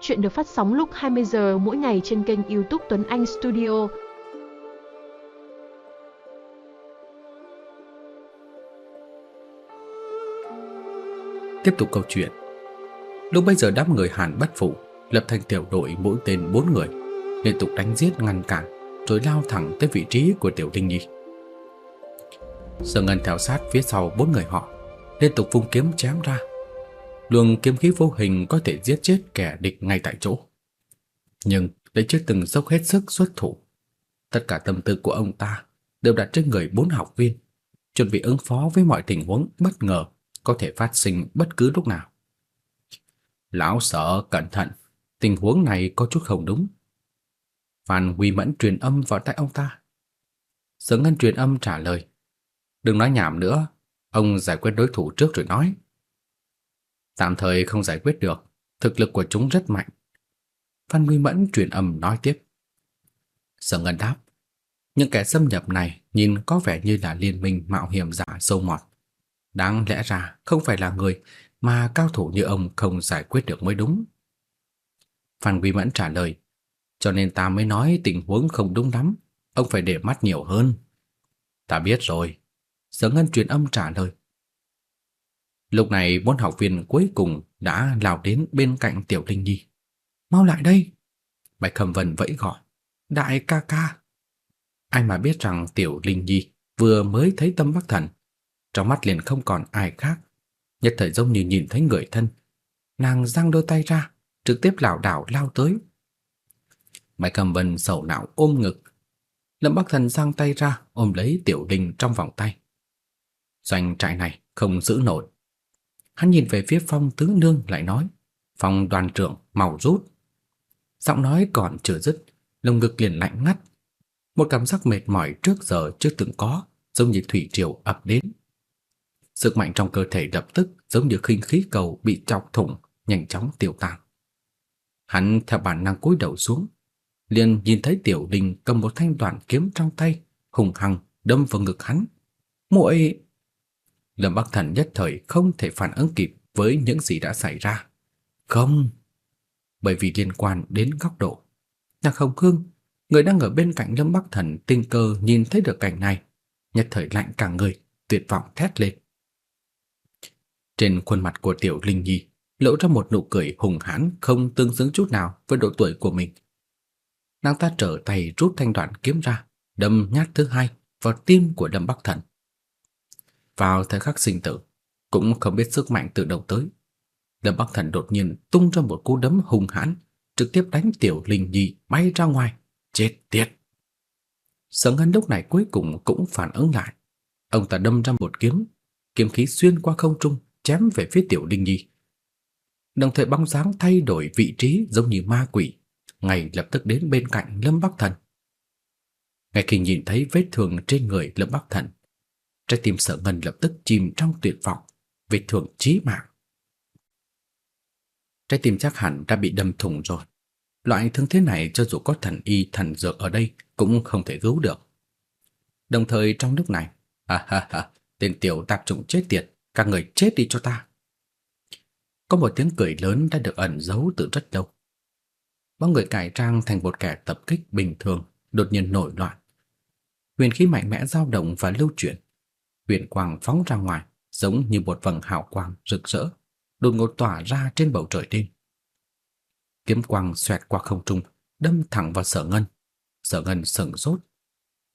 Chuyện được phát sóng lúc 20 giờ mỗi ngày trên kênh YouTube Tuấn Anh Studio. Tiếp tục câu chuyện. Lúc bây giờ đám người Hàn bất phụ lập thành tiểu đội mỗi tên bốn người, liên tục đánh giết ngăn cản, rồi lao thẳng tới vị trí của Tiểu Linh Nhi. Sở Ngân theo sát phía sau bốn người họ, liên tục vung kiếm chém ra. Luồng kiếm khí vô hình có thể giết chết kẻ địch ngay tại chỗ. Nhưng để chưa từng dốc hết sức xuất thủ. Tất cả tâm tư của ông ta đều đặt trên người bốn học viên, chuẩn bị ứng phó với mọi tình huống bất ngờ có thể phát sinh bất cứ lúc nào. Lão sợ cẩn thận, tình huống này có chút không đúng. Phan Huy Mẫn truyền âm vào tai ông ta. Sở Ngân truyền âm trả lời. Đừng nói nhảm nữa, ông giải quyết đối thủ trước rồi nói. Tạm thời không giải quyết được, thực lực của chúng rất mạnh. Phan Nguy Mẫn truyền âm nói tiếp. Sở Ngân đáp, những kẻ xâm nhập này nhìn có vẻ như là liên minh mạo hiểm giả sâu mọt. Đáng lẽ ra không phải là người mà cao thủ như ông không giải quyết được mới đúng. Phan Quy Mẫn trả lời, cho nên ta mới nói tình huống không đúng lắm, ông phải để mắt nhiều hơn. Ta biết rồi. Sở Ngân truyền âm trả lời. Lúc này bốn học viên cuối cùng đã lao đến bên cạnh Tiểu Linh Nhi. Mau lại đây. Bạch Khâm Vân vẫy gọi. Đại ca ca. Ai mà biết rằng Tiểu Linh Nhi vừa mới thấy tâm bắc thần. Trong mắt liền không còn ai khác. Nhất thời giống như nhìn thấy người thân. Nàng giang đôi tay ra, trực tiếp lảo đảo lao tới. Bạch Khâm Vân sầu não ôm ngực. Lâm Bắc Thần giang tay ra ôm lấy Tiểu Linh trong vòng tay. Doanh trại này không giữ nổi. Hắn nhìn về phía Phong tứ nương lại nói, "Phong đoàn trưởng, mau rút." Giọng nói còn chưa dứt, lồng ngực liền lạnh ngắt. Một cảm giác mệt mỏi trước giờ chưa từng có, giống như thủy triều ập đến. Sức mạnh trong cơ thể lập tức giống như khinh khí cầu bị chọc thủng, nhanh chóng tiêu tan. Hắn theo bản năng cúi đầu xuống, liền nhìn thấy Tiểu đình cầm một thanh đoạn kiếm trong tay, hùng hăng đâm vào ngực hắn. "Muội!" Lâm Bắc Thần nhất thời không thể phản ứng kịp với những gì đã xảy ra. Không, bởi vì liên quan đến góc độ. Nhạc Hồng Khương, người đang ở bên cạnh Lâm Bắc Thần tình cờ nhìn thấy được cảnh này, nhất thời lạnh cả người, tuyệt vọng thét lên. Trên khuôn mặt của Tiểu Linh Nhi lộ ra một nụ cười hùng hãn không tương xứng chút nào với độ tuổi của mình. Nàng ta trở tay rút thanh đoạn kiếm ra, đâm nhát thứ hai vào tim của Lâm Bắc Thần. Vào thời khắc sinh tử, cũng không biết sức mạnh từ đâu tới. Lâm Bắc Thần đột nhiên tung ra một cú đấm hung hãn, trực tiếp đánh Tiểu Linh Nhi bay ra ngoài, chết tiệt. Sở Ngân lúc này cuối cùng cũng phản ứng lại. Ông ta đâm ra một kiếm, kiếm khí xuyên qua không trung, chém về phía Tiểu Linh Nhi. Đồng thời bóng dáng thay đổi vị trí giống như ma quỷ, ngay lập tức đến bên cạnh Lâm Bắc Thần. Ngay khi nhìn thấy vết thương trên người Lâm Bắc Thần, trái tim Sở Ngân lập tức chìm trong tuyệt vọng, vết thương chí mạng. Trái tim chắc hẳn đã bị đâm thủng rồi. Loại thương thế này cho dù có thần y thần dược ở đây cũng không thể cứu được. Đồng thời trong lúc này, ha ha ha, tên tiểu tạp chủng chết tiệt, các người chết đi cho ta. Có một tiếng cười lớn đã được ẩn giấu từ rất lâu. Bóng người cải trang thành một kẻ tập kích bình thường, đột nhiên nổi loạn. Huyền khí mạnh mẽ dao động và lưu chuyển. Huyền quang phóng ra ngoài, giống như một vầng hào quang rực rỡ, đột ngột tỏa ra trên bầu trời đêm. Kiếm quang xoẹt qua không trung, đâm thẳng vào Sở Ngân. Sở Ngân sững sốt,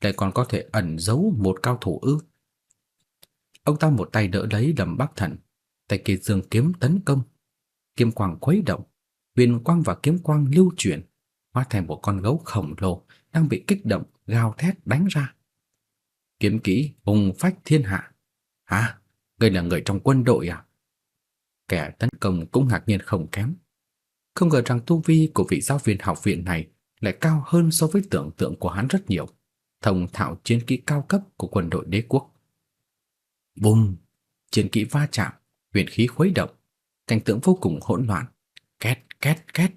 lại còn có thể ẩn giấu một cao thủ ư? Ông ta một tay đỡ lấy Lâm Bắc Thần, tay kia giương kiếm tấn công. Kiếm quang khuấy động, huyền quang và kiếm quang lưu chuyển, hóa thành một con gấu khổng lồ đang bị kích động gào thét đánh ra. Kiếm kỹ hùng phách thiên hạ. Hả? Ngươi là người trong quân đội à? Kẻ tấn công cũng ngạc nhiên không kém. Không ngờ rằng tu vi của vị giáo viên học viện này lại cao hơn so với tưởng tượng của hắn rất nhiều. Thông thạo chiến kỹ cao cấp của quân đội đế quốc. Bùm! Chiến kỹ va chạm, huyền khí khuấy động, cảnh tượng vô cùng hỗn loạn. Két, két, két.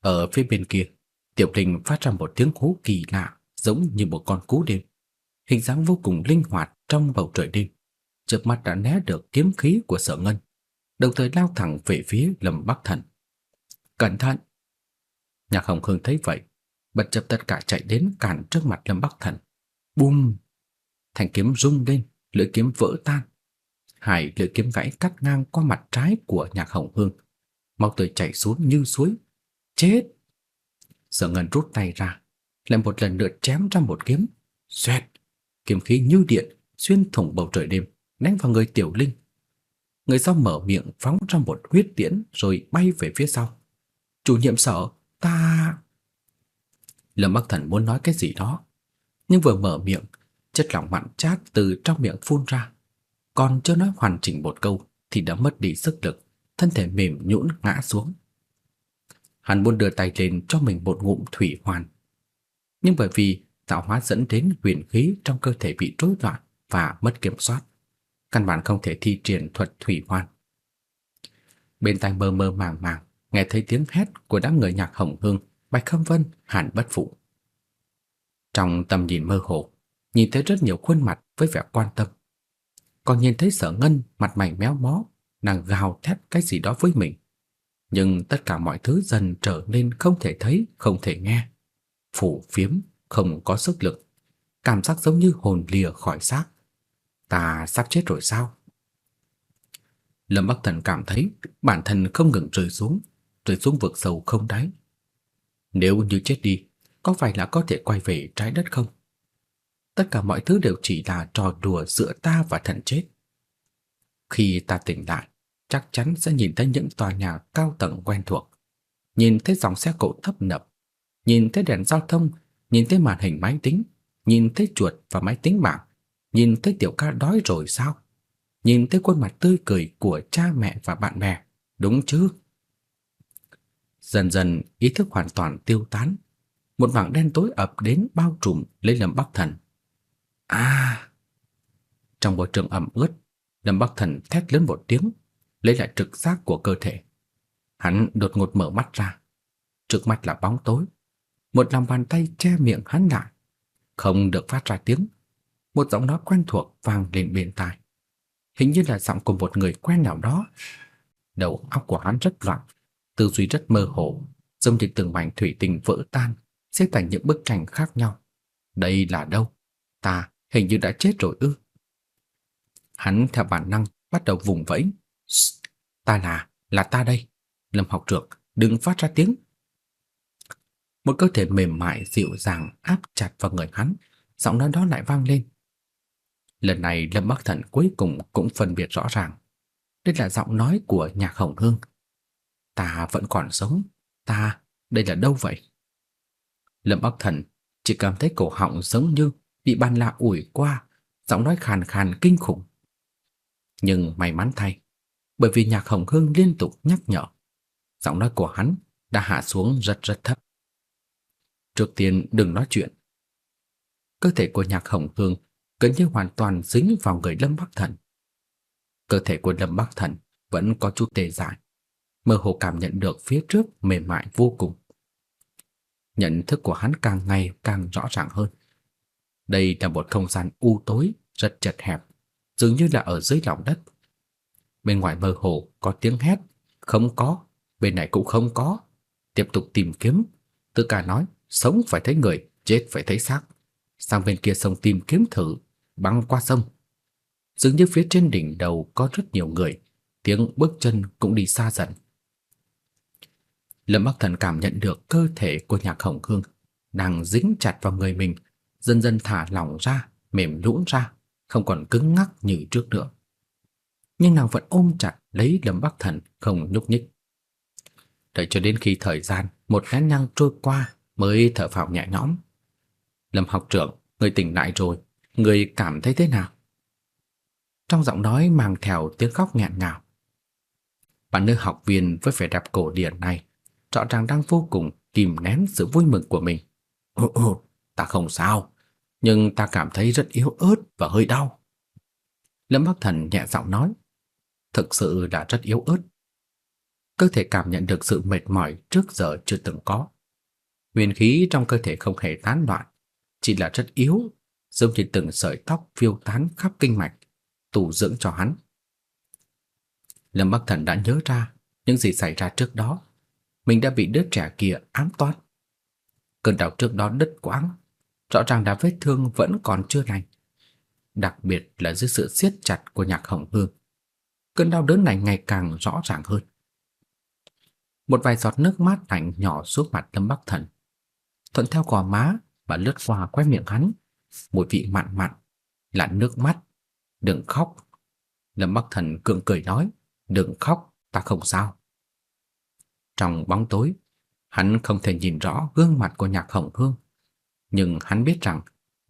Ở phía bên kia, Tiểu Linh phát ra một tiếng hú kỳ lạ, giống như một con cú đêm. Hình dáng vô cùng linh hoạt trong bầu trời đêm. Chớp mắt đã né được kiếm khí của Sở Ngân, đồng thời lao thẳng về phía Lâm Bắc Thần. cẩn thận. Nhạc Hồng Hương thấy vậy, bật chấp tất cả chạy đến cản trước mặt Lâm Bắc Thần. Bùm! Thanh kiếm rung lên, lưỡi kiếm vỡ tan. Hai lưỡi kiếm gãy cắt ngang qua mặt trái của Nhạc Hồng Hương. Máu tươi chảy xuống như suối. Chết! Sở Ngân rút tay ra, lại một lần nữa chém ra một kiếm. Xoẹt! Kiếm khí như điện xuyên thủng bầu trời đêm, đánh vào người Tiểu Linh. Người sau mở miệng phóng ra một huyết tiễn rồi bay về phía sau. Chủ nhiệm sở, ta... Lâm Bắc Thần muốn nói cái gì đó, nhưng vừa mở miệng, chất lỏng mặn chát từ trong miệng phun ra. Còn chưa nói hoàn chỉnh một câu thì đã mất đi sức lực, thân thể mềm nhũn ngã xuống. Hắn muốn đưa tay lên cho mình một ngụm thủy hoàn. Nhưng bởi vì tạo hóa dẫn đến huyền khí trong cơ thể bị rối loạn và mất kiểm soát, căn bản không thể thi triển thuật thủy hoàn. Bên tai mơ mơ màng màng, nghe thấy tiếng hét của đám người nhạc hồng hương, Bạch Khâm Vân, Hàn Bất Phụ. Trong tầm nhìn mơ hồ, nhìn thấy rất nhiều khuôn mặt với vẻ quan tâm. Còn nhìn thấy Sở Ngân mặt mày méo mó, nàng gào thét cái gì đó với mình. Nhưng tất cả mọi thứ dần trở nên không thể thấy, không thể nghe. Phủ phiếm, không có sức lực, cảm giác giống như hồn lìa khỏi xác. Ta sắp chết rồi sao? Lâm Bắc Thần cảm thấy bản thân không ngừng rơi xuống, rơi xuống vực sâu không đáy. Nếu như chết đi, có phải là có thể quay về trái đất không? Tất cả mọi thứ đều chỉ là trò đùa giữa ta và thần chết. Khi ta tỉnh lại, chắc chắn sẽ nhìn thấy những tòa nhà cao tầng quen thuộc, nhìn thấy dòng xe cộ thấp nập, nhìn thấy đèn giao thông, nhìn thấy màn hình máy tính, nhìn thấy chuột và máy tính bảng, nhìn thấy tiểu ca đói rồi sao? Nhìn thấy khuôn mặt tươi cười của cha mẹ và bạn bè, đúng chứ? Dần dần ý thức hoàn toàn tiêu tán, một mảng đen tối ập đến bao trùm lấy Lâm Bắc Thần. À! Trong bầu trường ẩm ướt, Lâm Bắc Thần thét lớn một tiếng, lấy lại trực giác của cơ thể. Hắn đột ngột mở mắt ra. Trước mắt là bóng tối. Một lòng bàn tay che miệng hắn lại. Không được phát ra tiếng. Một giọng nói quen thuộc vang lên bên tai. Hình như là giọng của một người quen nào đó. Đầu óc của hắn rất loạn, tư duy rất mơ hồ, giống như từng mảnh thủy tinh vỡ tan, xếp thành những bức tranh khác nhau. Đây là đâu? Ta hình như đã chết rồi ư? Hắn theo bản năng bắt đầu vùng vẫy. Ta là, là ta đây. Lâm học trưởng, đừng phát ra tiếng. Một cơ thể mềm mại dịu dàng áp chặt vào người hắn, giọng nói đó lại vang lên. Lần này Lâm Bắc Thần cuối cùng cũng phân biệt rõ ràng. Đây là giọng nói của Nhạc Hồng Hương. Ta vẫn còn sống, ta, đây là đâu vậy? Lâm Bắc Thần chỉ cảm thấy cổ họng giống như bị ban lạ ủi qua, giọng nói khàn khàn kinh khủng. Nhưng may mắn thay, bởi vì Nhạc Hồng Hương liên tục nhắc nhở, giọng nói của hắn đã hạ xuống rất rất thấp. Trước tiên đừng nói chuyện. Cơ thể của Nhạc Hồng Hương gần như hoàn toàn dính vào người Lâm Bắc Thần. Cơ thể của Lâm Bắc Thần vẫn có chút tê dại, mơ hồ cảm nhận được phía trước mềm mại vô cùng. Nhận thức của hắn càng ngày càng rõ ràng hơn. Đây là một không gian u tối, rất chật hẹp, dường như là ở dưới lòng đất. Bên ngoài mơ hồ có tiếng hét, không có, bên này cũng không có. Tiếp tục tìm kiếm, Tư Ca nói, sống phải thấy người, chết phải thấy xác. Sang bên kia sông tìm kiếm thử, băng qua sông. Dường như phía trên đỉnh đầu có rất nhiều người, tiếng bước chân cũng đi xa dần. Lâm Bắc Thần cảm nhận được cơ thể của Nhạc Hồng Hương đang dính chặt vào người mình, dần dần thả lỏng ra, mềm nhũn ra, không còn cứng ngắc như trước nữa. Nhưng nàng vẫn ôm chặt lấy Lâm Bắc Thần không nhúc nhích. Đợi cho đến khi thời gian một nén nhang trôi qua mới thở phào nhẹ nhõm. Lâm học trưởng, người tỉnh lại rồi, người cảm thấy thế nào? Trong giọng nói mang theo tiếng khóc nghẹn ngào. Bạn nữ học viên với vẻ đẹp cổ điển này rõ ràng đang vô cùng kìm nén sự vui mừng của mình. Ồ, ồ, ta không sao, nhưng ta cảm thấy rất yếu ớt và hơi đau. Lâm Bắc Thần nhẹ giọng nói, thực sự là rất yếu ớt. Cơ thể cảm nhận được sự mệt mỏi trước giờ chưa từng có. Huyền khí trong cơ thể không hề tán loạn, chỉ là rất yếu, giống như từng sợi tóc phiêu tán khắp kinh mạch, tủ dưỡng cho hắn. Lâm Bắc Thần đã nhớ ra những gì xảy ra trước đó, mình đã bị đứa trẻ kia ám toán. Cơn đau trước đó đứt quãng, rõ ràng là vết thương vẫn còn chưa lành. Đặc biệt là dưới sự siết chặt của nhạc hồng hương. Cơn đau đớn này ngày càng rõ ràng hơn. Một vài giọt nước mát lạnh nhỏ xuống mặt Lâm Bắc Thần. Thuận theo gò má và lướt qua quét miệng hắn, mùi vị mặn mặn, lặn nước mắt. Đừng khóc. Lâm Bắc Thần cường cười nói, đừng khóc, ta không sao. Trong bóng tối, hắn không thể nhìn rõ gương mặt của Nhạc Hồng Hương, nhưng hắn biết rằng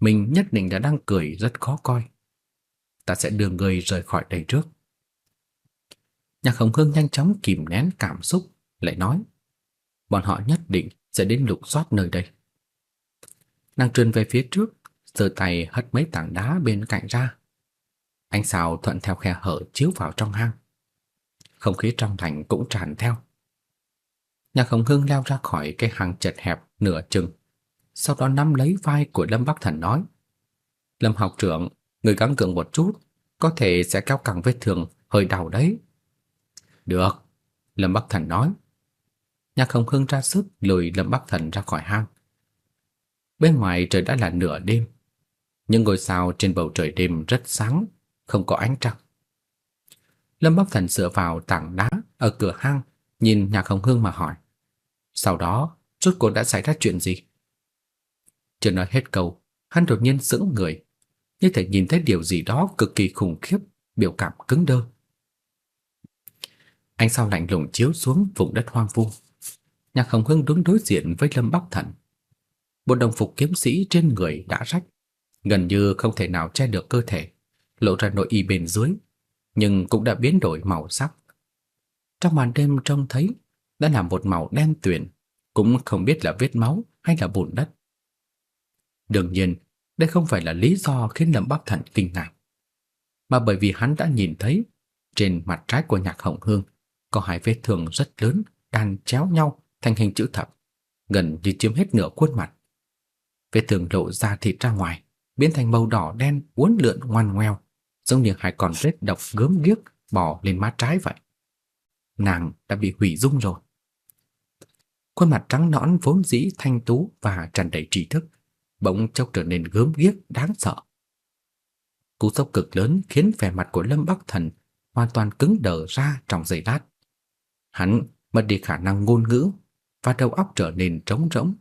mình nhất định đã đang cười rất khó coi. Ta sẽ đưa người rời khỏi đây trước. Nhạc Hồng Hương nhanh chóng kìm nén cảm xúc, lại nói, bọn họ nhất định sẽ đến lục soát nơi đây. Nàng trườn về phía trước, giơ tay hất mấy tảng đá bên cạnh ra. Ánh sao thuận theo khe hở chiếu vào trong hang. Không khí trong thành cũng tràn theo. Nhạc Hồng Hương leo ra khỏi cái hang chật hẹp nửa chừng, sau đó nắm lấy vai của Lâm Bắc Thần nói: "Lâm học trưởng, người gắng gượng một chút, có thể sẽ kéo căng vết thương hơi đau đấy." "Được." Lâm Bắc Thần nói. Nhạc Hồng Hương ra sức lùi Lâm Bắc Thần ra khỏi hang. Bên ngoài trời đã là nửa đêm, những ngôi sao trên bầu trời đêm rất sáng, không có ánh trăng. Lâm Bắc Thần dựa vào tảng đá ở cửa hang, nhìn Nhạc Hồng Hương mà hỏi. Sau đó, rốt cuộc đã xảy ra chuyện gì? Chưa nói hết câu, hắn đột nhiên sững người, như thể nhìn thấy điều gì đó cực kỳ khủng khiếp, biểu cảm cứng đơ. Ánh sao lạnh lùng chiếu xuống vùng đất hoang vu. Nhạc Hồng Hương đứng đối diện với Lâm Bắc Thần. Bộ đồng phục kiếm sĩ trên người đã rách, gần như không thể nào che được cơ thể, lộ ra nội y bên dưới, nhưng cũng đã biến đổi màu sắc. Trong màn đêm trông thấy đã là một màu đen tuyền, cũng không biết là vết máu hay là bùn đất. Đương nhiên, đây không phải là lý do khiến Lâm Bắc Thần kinh ngạc, mà bởi vì hắn đã nhìn thấy trên mặt trái của Nhạc Hồng Hương có hai vết thương rất lớn đan chéo nhau thành hình chữ thập, gần như chiếm hết nửa khuôn mặt. Vết thương lộ ra thịt ra ngoài, biến thành màu đỏ đen uốn lượn ngoằn ngoèo, giống như hai con rết độc gớm ghiếc bò lên má trái vậy. Nàng đã bị hủy dung rồi. Khuôn mặt trắng nõn vốn dĩ thanh tú và tràn đầy trí thức, bỗng chốc trở nên gớm ghiếc đáng sợ. Cú sốc cực lớn khiến vẻ mặt của Lâm Bắc Thần hoàn toàn cứng đờ ra trong giây lát. Hắn mất đi khả năng ngôn ngữ và đầu óc trở nên trống rỗng.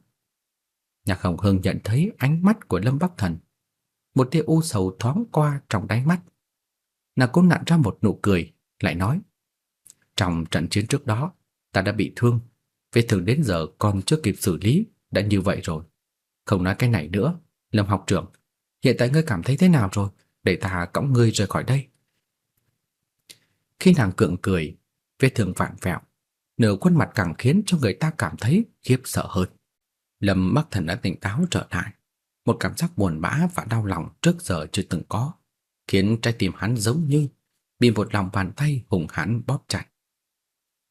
Nhạc Hồng Hương nhận thấy ánh mắt của Lâm Bắc Thần, một tia u sầu thoáng qua trong đáy mắt. Nàng cố nặn ra một nụ cười, lại nói: "Trong trận chiến trước đó, ta đã bị thương, vết thương đến giờ còn chưa kịp xử lý, đã như vậy rồi. Không nói cái này nữa, Lâm học trưởng, hiện tại ngươi cảm thấy thế nào rồi, để ta cõng ngươi rời khỏi đây." Khi nàng cượng cười, vết thương vạn vẹo, nửa khuôn mặt càng khiến cho người ta cảm thấy khiếp sợ hơn. Lâm Bắc Thần đã tỉnh táo trở lại, một cảm giác buồn bã và đau lòng trước giờ chưa từng có, khiến trái tim hắn giống như bị một lòng bàn tay hùng hãn bóp chặt.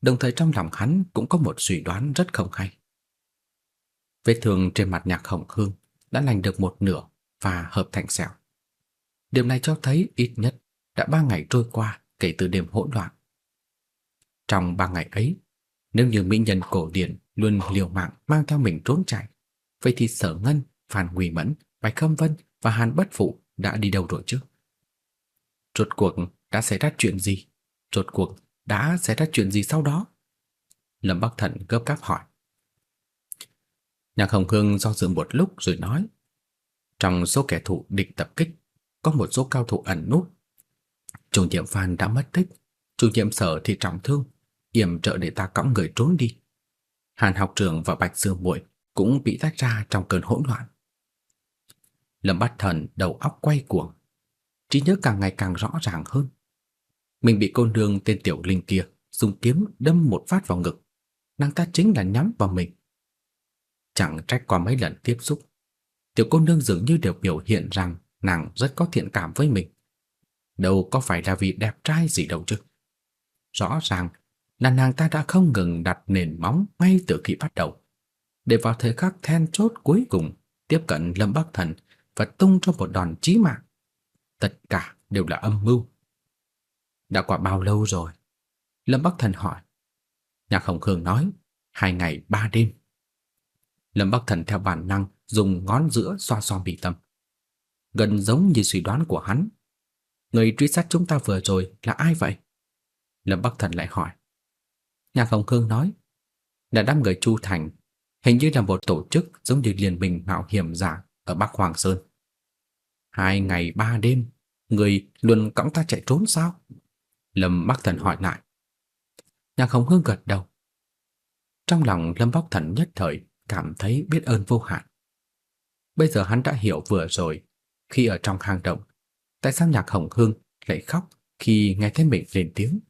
Đồng thời trong lòng hắn cũng có một suy đoán rất không hay. Vết thương trên mặt Nhạc Hồng Hương đã lành được một nửa và hợp thành sẹo. Điều này cho thấy ít nhất đã ba ngày trôi qua kể từ đêm hỗn loạn. Trong ba ngày ấy, nếu như mỹ nhân cổ điển luôn liều mạng mang theo mình trốn chạy, vậy thì Sở Ngân, Phan Nguy Mẫn, Bạch Khâm Vân và Hàn Bất Phụ đã đi đâu rồi chứ? Rốt cuộc đã xảy ra chuyện gì? Rốt cuộc đã xảy ra chuyện gì sau đó? Lâm Bắc Thần gấp gáp hỏi. Nhạc Hồng Hương do dự một lúc rồi nói, trong số kẻ thù địch tập kích, có một số cao thủ ẩn nút. Chủ nhiệm Phan đã mất tích, chủ nhiệm Sở thì trọng thương, yểm trợ để ta cõng người trốn đi. Hàn học trưởng và Bạch Dương Muội cũng bị tách ra trong cơn hỗn loạn. Lâm Bát Thần đầu óc quay cuồng, trí nhớ càng ngày càng rõ ràng hơn. Mình bị cô nương tên Tiểu Linh kia dùng kiếm đâm một phát vào ngực, nàng ta chính là nhắm vào mình. Chẳng trách qua mấy lần tiếp xúc, tiểu cô nương dường như đều biểu hiện rằng nàng rất có thiện cảm với mình. Đâu có phải là vì đẹp trai gì đâu chứ. Rõ ràng là nàng ta đã không ngừng đặt nền móng ngay từ khi bắt đầu, để vào thời khắc then chốt cuối cùng tiếp cận Lâm Bắc Thần và tung cho một đòn chí mạng. Tất cả đều là âm mưu. Đã qua bao lâu rồi? Lâm Bắc Thần hỏi. Nhạc Hồng Khương nói, hai ngày ba đêm. Lâm Bắc Thần theo bản năng dùng ngón giữa xoa xoa bị tâm. Gần giống như suy đoán của hắn. Người truy sát chúng ta vừa rồi là ai vậy? Lâm Bắc Thần lại hỏi. Nhạc Hồng Khương nói, là đám người Chu Thành, hình như là một tổ chức giống như liên minh mạo hiểm giả ở Bắc Hoàng Sơn. Hai ngày ba đêm, người luôn cõng ta chạy trốn sao? Lâm Bắc Thần hỏi lại. Nhạc Hồng Hương gật đầu. Trong lòng Lâm Bắc Thần nhất thời cảm thấy biết ơn vô hạn. Bây giờ hắn đã hiểu vừa rồi, khi ở trong hang động, tại sao Nhạc Hồng Hương lại khóc khi nghe thấy mình lên tiếng.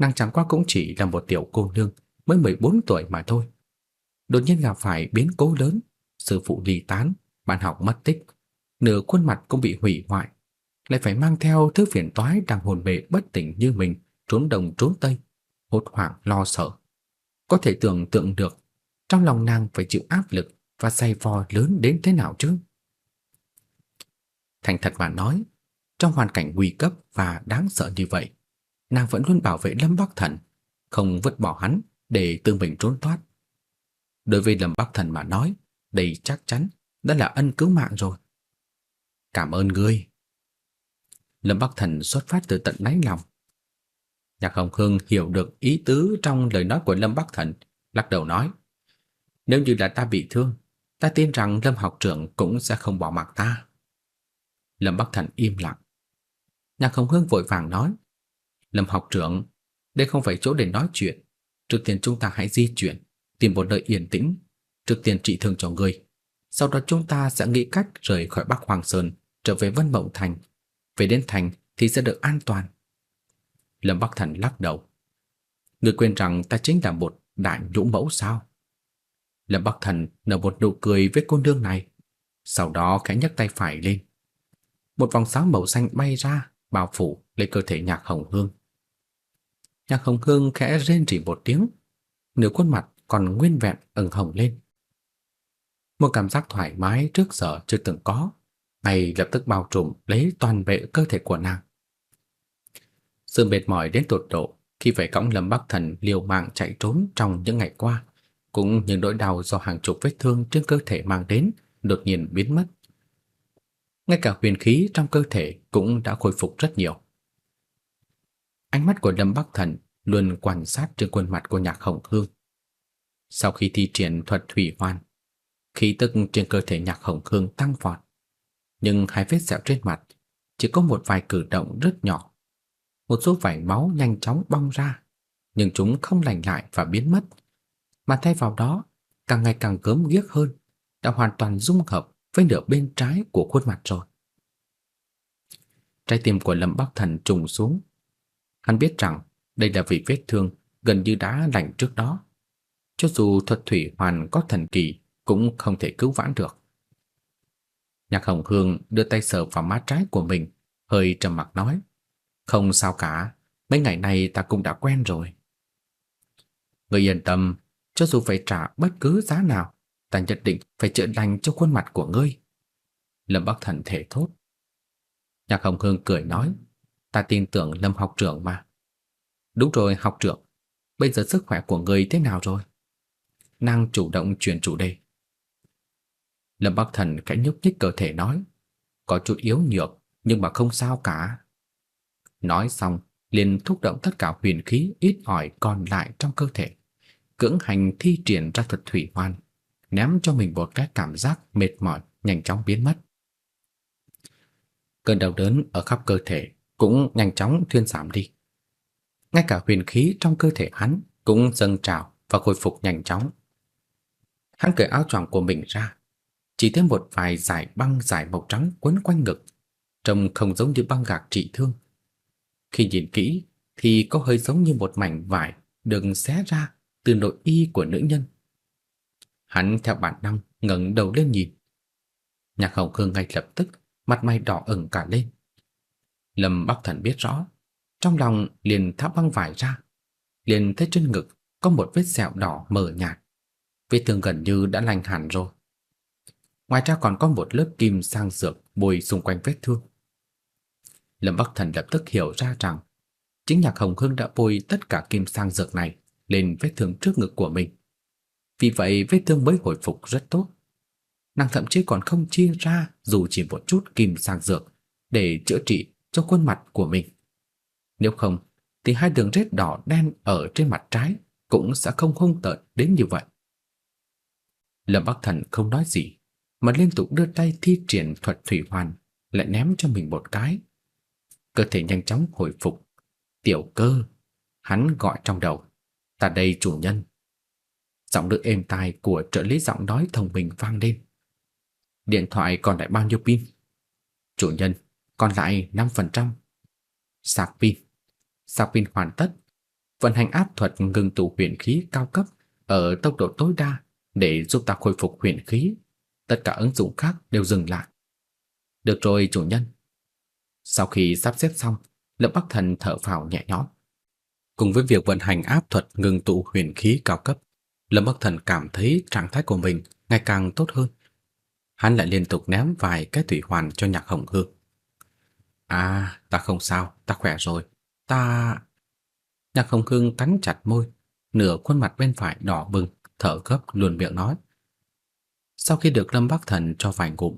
Nàng chẳng qua cũng chỉ là một tiểu cô nương mới 14 tuổi mà thôi. Đột nhiên gặp phải biến cố lớn, sư phụ ly tán, bạn học mất tích, nửa khuôn mặt cũng bị hủy hoại, lại phải mang theo thứ phiền toái đang hồn mê bất tỉnh như mình, trốn đông trốn tây, hốt hoảng lo sợ. Có thể tưởng tượng được, trong lòng nàng phải chịu áp lực và say vò lớn đến thế nào chứ? Thành thật mà nói, trong hoàn cảnh nguy cấp và đáng sợ như vậy, nàng vẫn luôn bảo vệ Lâm Bắc Thần, không vứt bỏ hắn để tự mình trốn thoát. Đối với Lâm Bắc Thần mà nói, đây chắc chắn đã là ân cứu mạng rồi. Cảm ơn ngươi. Lâm Bắc Thần xuất phát từ tận đáy lòng. Nhạc Hồng Hương hiểu được ý tứ trong lời nói của Lâm Bắc Thần, lắc đầu nói: "Nếu như là ta bị thương, ta tin rằng Lâm học trưởng cũng sẽ không bỏ mặc ta." Lâm Bắc Thần im lặng. Nhạc Hồng Hương vội vàng nói: "Lâm học trưởng, đây không phải chỗ để nói chuyện, trước tiên chúng ta hãy di chuyển, tìm một nơi yên tĩnh, trước tiên trị thương cho ngươi, sau đó chúng ta sẽ nghĩ cách rời khỏi Bắc Hoàng Sơn, trở về Vân Mộng Thành. Về đến thành thì sẽ được an toàn." Lâm Bắc Thần lắc đầu. Ngươi quên rằng ta chính là một đại nhũ mẫu sao? Lâm Bắc Thần nở một nụ cười với cô nương này, sau đó khẽ nhấc tay phải lên. Một vòng sáng màu xanh bay ra, bao phủ lấy cơ thể Nhạc Hồng Hương. Nhạc Hồng cương khẽ rên rỉ một tiếng, nửa khuôn mặt còn nguyên vẹn ửng hồng lên. Một cảm giác thoải mái trước giờ chưa từng có, ngay lập tức bao trùm lấy toàn bộ cơ thể của nàng. Sự mệt mỏi đến tột độ khi phải cõng Lâm Bắc Thần liều mạng chạy trốn trong những ngày qua, cũng như nỗi đau do hàng chục vết thương trên cơ thể mang đến đột nhiên biến mất. Ngay cả huyền khí trong cơ thể cũng đã khôi phục rất nhiều. Ánh mắt của Lâm Bắc Thần luôn quan sát trên khuôn mặt của Nhạc Hồng Hương. Sau khi thi triển thuật thủy hoàn, khí tức trên cơ thể Nhạc Hồng Hương tăng vọt, nhưng hai vết sẹo trên mặt chỉ có một vài cử động rất nhỏ. Một số vảy máu nhanh chóng bong ra, nhưng chúng không lành lại và biến mất, mà thay vào đó càng ngày càng gớm ghiếc hơn, đã hoàn toàn dung hợp với nửa bên trái của khuôn mặt rồi. Trái tim của Lâm Bắc Thần trùng xuống. Hắn biết rằng đây là vì vết thương gần như đã lành trước đó. Cho dù thuật thủy hoàn có thần kỳ cũng không thể cứu vãn được. Nhạc Hồng Hương đưa tay sờ vào má trái của mình, hơi trầm mặc nói: "Không sao cả, mấy ngày nay ta cũng đã quen rồi." Ngươi yên tâm, cho dù phải trả bất cứ giá nào, ta nhất định phải chữa lành cho khuôn mặt của ngươi." Lâm Bắc Thần thể thốt. Nhạc Hồng Hương cười nói: "Ta tin tưởng Lâm học trưởng mà." "Đúng rồi, học trưởng, bây giờ sức khỏe của ngươi thế nào rồi?" Nàng chủ động chuyển chủ đề. Lâm Bắc Thần khẽ nhúc nhích cơ thể nói, có chút yếu nhược nhưng mà không sao cả. Nói xong, liền thúc động tất cả huyền khí ít ỏi còn lại trong cơ thể, cưỡng hành thi triển ra thuật thủy hoàn ném cho mình một cái cảm giác mệt mỏi nhanh chóng biến mất. Cơn đau đớn ở khắp cơ thể cũng nhanh chóng thuyên giảm đi. Ngay cả huyền khí trong cơ thể hắn cũng dâng trào và khôi phục nhanh chóng. Hắn cởi áo choàng của mình ra, chỉ thấy một vài dải băng dài màu trắng quấn quanh ngực, trông không giống như băng gạc trị thương. Khi nhìn kỹ thì có hơi giống như một mảnh vải được xé ra từ nội y của nữ nhân. Hắn theo bản năng ngẩng đầu lên nhìn. Nhạc Hồng Khương ngay lập tức mặt mày đỏ ửng cả lên. Lâm Bắc Thần biết rõ, trong lòng liền tháo băng vải ra, liền thấy trên ngực có một vết sẹo đỏ mờ nhạt. Vết thương gần như đã lành hẳn rồi. Ngoài ra còn có một lớp kim sang dược bôi xung quanh vết thương. Lâm Bắc Thần lập tức hiểu ra rằng chính Nhạc Hồng Hương đã bôi tất cả kim sang dược này lên vết thương trước ngực của mình. Vì vậy vết thương mới hồi phục rất tốt. Nàng thậm chí còn không chia ra dù chỉ một chút kim sang dược để chữa trị cho khuôn mặt của mình. Nếu không, thì hai đường rết đỏ đen ở trên mặt trái cũng sẽ không hung tợn đến như vậy. Lâm Bắc Thần không nói gì, mà liên tục đưa tay thi triển thuật thủy hoàn, lại ném cho mình một cái. Cơ thể nhanh chóng hồi phục. Tiểu cơ, hắn gọi trong đầu. Ta đây chủ nhân. Giọng nữ êm tai của trợ lý giọng nói thông minh vang lên. Điện thoại còn lại bao nhiêu pin? Chủ nhân, còn lại 5%. Sạc pin. Sạc pin hoàn tất. Vận hành áp thuật ngừng tụ huyền khí cao cấp ở tốc độ tối đa để giúp ta khôi phục huyền khí. Tất cả ứng dụng khác đều dừng lại. Được rồi chủ nhân. Sau khi sắp xếp xong, Lâm Bắc Thần thở phào nhẹ nhõm. Cùng với việc vận hành áp thuật ngừng tụ huyền khí cao cấp, Lâm Bắc Thần cảm thấy trạng thái của mình ngày càng tốt hơn. Hắn lại liên tục ném vài cái thủy hoàn cho Nhạc Hồng Hương. À, ta không sao, ta khỏe rồi. Ta... Nhạc Hồng Hương cắn chặt môi, nửa khuôn mặt bên phải đỏ bừng, thở gấp luồn miệng nói. Sau khi được Lâm Bắc Thần cho vài ngụm,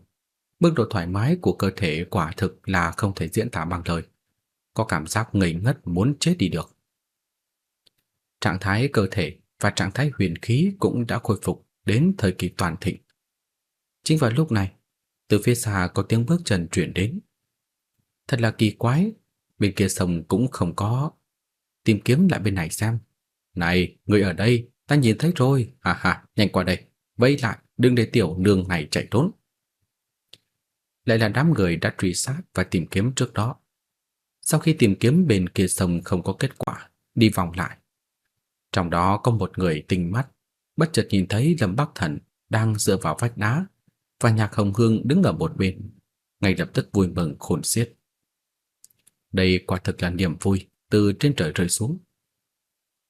mức độ thoải mái của cơ thể quả thực là không thể diễn tả bằng lời. Có cảm giác ngây ngất muốn chết đi được. Trạng thái cơ thể và trạng thái huyền khí cũng đã khôi phục đến thời kỳ toàn thịnh. Chính vào lúc này, từ phía xa có tiếng bước chân chuyển đến. Thật là kỳ quái, bên kia sông cũng không có. Tìm kiếm lại bên này xem. Này, người ở đây, ta nhìn thấy rồi. ha ha, nhanh qua đây. Vây lại, đừng để tiểu nương này chạy trốn. Lại là đám người đã truy sát và tìm kiếm trước đó. Sau khi tìm kiếm bên kia sông không có kết quả, đi vòng lại. Trong đó có một người tinh mắt, bất chợt nhìn thấy Lâm Bắc Thần đang dựa vào vách đá và Nhạc Hồng Hương đứng ở một bên, ngay lập tức vui mừng khôn xiết. Đây quả thực là niềm vui từ trên trời rơi xuống.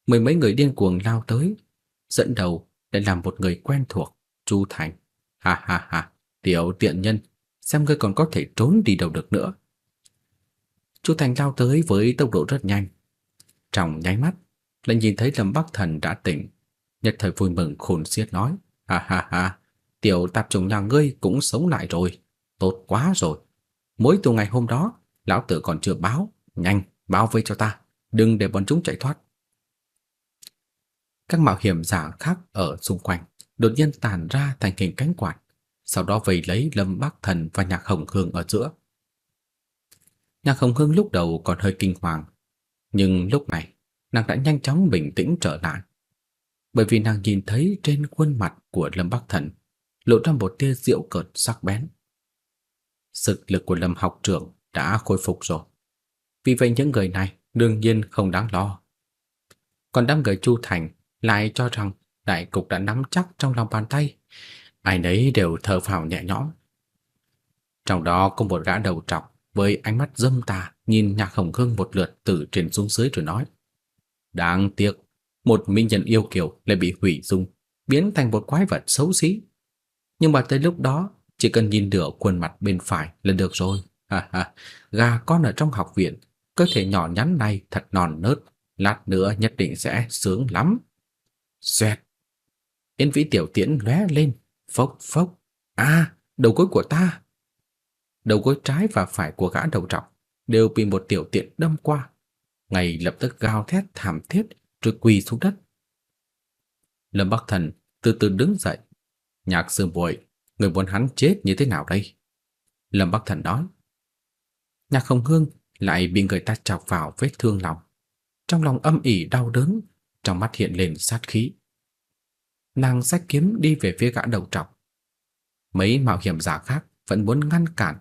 Mười mấy người điên cuồng lao tới, dẫn đầu lại làm một người quen thuộc, Chu Thành. Ha ha ha, tiểu tiện nhân, xem ngươi còn có thể trốn đi đâu được nữa. Chu Thành lao tới với tốc độ rất nhanh. Trong nháy mắt, lại nhìn thấy Lâm Bắc Thần đã tỉnh, nhất thời vui mừng khôn xiết nói: "Ha ha ha, tiểu tạp trùng nhà ngươi cũng sống lại rồi, tốt quá rồi. Mỗi từ ngày hôm đó, lão tử còn chưa báo, nhanh báo với cho ta, đừng để bọn chúng chạy thoát." Các mạo hiểm giả khác ở xung quanh đột nhiên tàn ra thành hình cánh quạt, sau đó vây lấy Lâm Bắc Thần và Nhạc Hồng Hương ở giữa. Nhạc Hồng Hương lúc đầu còn hơi kinh hoàng, nhưng lúc này nàng đã nhanh chóng bình tĩnh trở lại. Bởi vì nàng nhìn thấy trên khuôn mặt của Lâm Bắc Thần lộ ra một tia rượu cợt sắc bén. Sức lực của Lâm học trưởng đã khôi phục rồi. Vì vậy những người này đương nhiên không đáng lo. Còn đám người Chu Thành lại cho rằng đại cục đã nắm chắc trong lòng bàn tay. Ai nấy đều thở phào nhẹ nhõm. Trong đó có một gã đầu trọc với ánh mắt dâm tà nhìn Nhạc Hồng Hương một lượt từ trên xuống dưới rồi nói: Đáng tiếc, một minh nhân yêu kiều lại bị hủy dung, biến thành một quái vật xấu xí. Nhưng mà tới lúc đó, chỉ cần nhìn được khuôn mặt bên phải là được rồi. Ha ha, gà con ở trong học viện, cơ thể nhỏ nhắn này thật non nớt, lát nữa nhất định sẽ sướng lắm. Xoẹt. Yên vĩ tiểu tiễn lóe lên, phốc phốc. À, đầu gối của ta. Đầu gối trái và phải của gã đầu trọc đều bị một tiểu tiện đâm qua ngay lập tức gào thét thảm thiết rồi quỳ xuống đất. Lâm Bắc Thần từ từ đứng dậy. Nhạc Sương Bội, người muốn hắn chết như thế nào đây? Lâm Bắc Thần nói. Nhạc Hồng Hương lại bị người ta chọc vào vết thương lòng. Trong lòng âm ỉ đau đớn, trong mắt hiện lên sát khí. Nàng sách kiếm đi về phía gã đầu trọc. Mấy mạo hiểm giả khác vẫn muốn ngăn cản.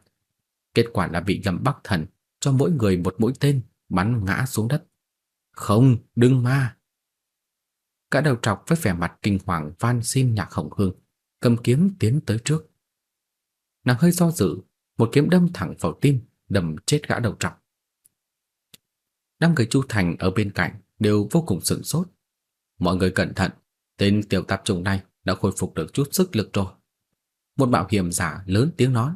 Kết quả là bị Lâm Bắc Thần cho mỗi người một mũi tên bắn ngã xuống đất. Không, đừng ma. gã đầu trọc với vẻ mặt kinh hoàng van xin nhạc hồng hương, cầm kiếm tiến tới trước. Nàng hơi do dự, một kiếm đâm thẳng vào tim, đâm chết gã đầu trọc. Năm người Chu Thành ở bên cạnh đều vô cùng sửng sốt. Mọi người cẩn thận, tên tiểu tạp trùng này đã khôi phục được chút sức lực rồi. Một mạo hiểm giả lớn tiếng nói.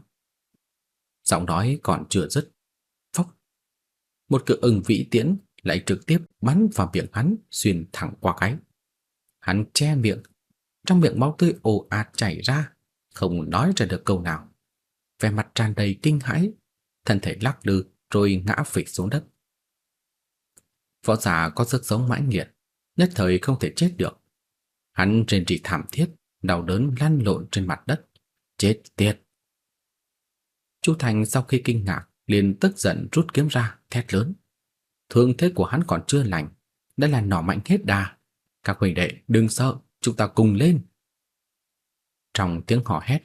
Giọng nói còn chưa dứt, một cự ưng vĩ tiễn lại trực tiếp bắn vào miệng hắn xuyên thẳng qua cái. Hắn che miệng, trong miệng máu tươi ồ ạt chảy ra, không nói ra được câu nào. Vẻ mặt tràn đầy kinh hãi, thân thể lắc lư rồi ngã phịch xuống đất. Võ giả có sức sống mãnh liệt, nhất thời không thể chết được. Hắn trên trị thảm thiết, đau đớn lăn lộn trên mặt đất. Chết tiệt! Chu Thành sau khi kinh ngạc, liền tức giận rút kiếm ra, thét lớn. Thương thế của hắn còn chưa lành, đã là nỏ mạnh hết đà. Các huynh đệ đừng sợ, chúng ta cùng lên. Trong tiếng hò hét,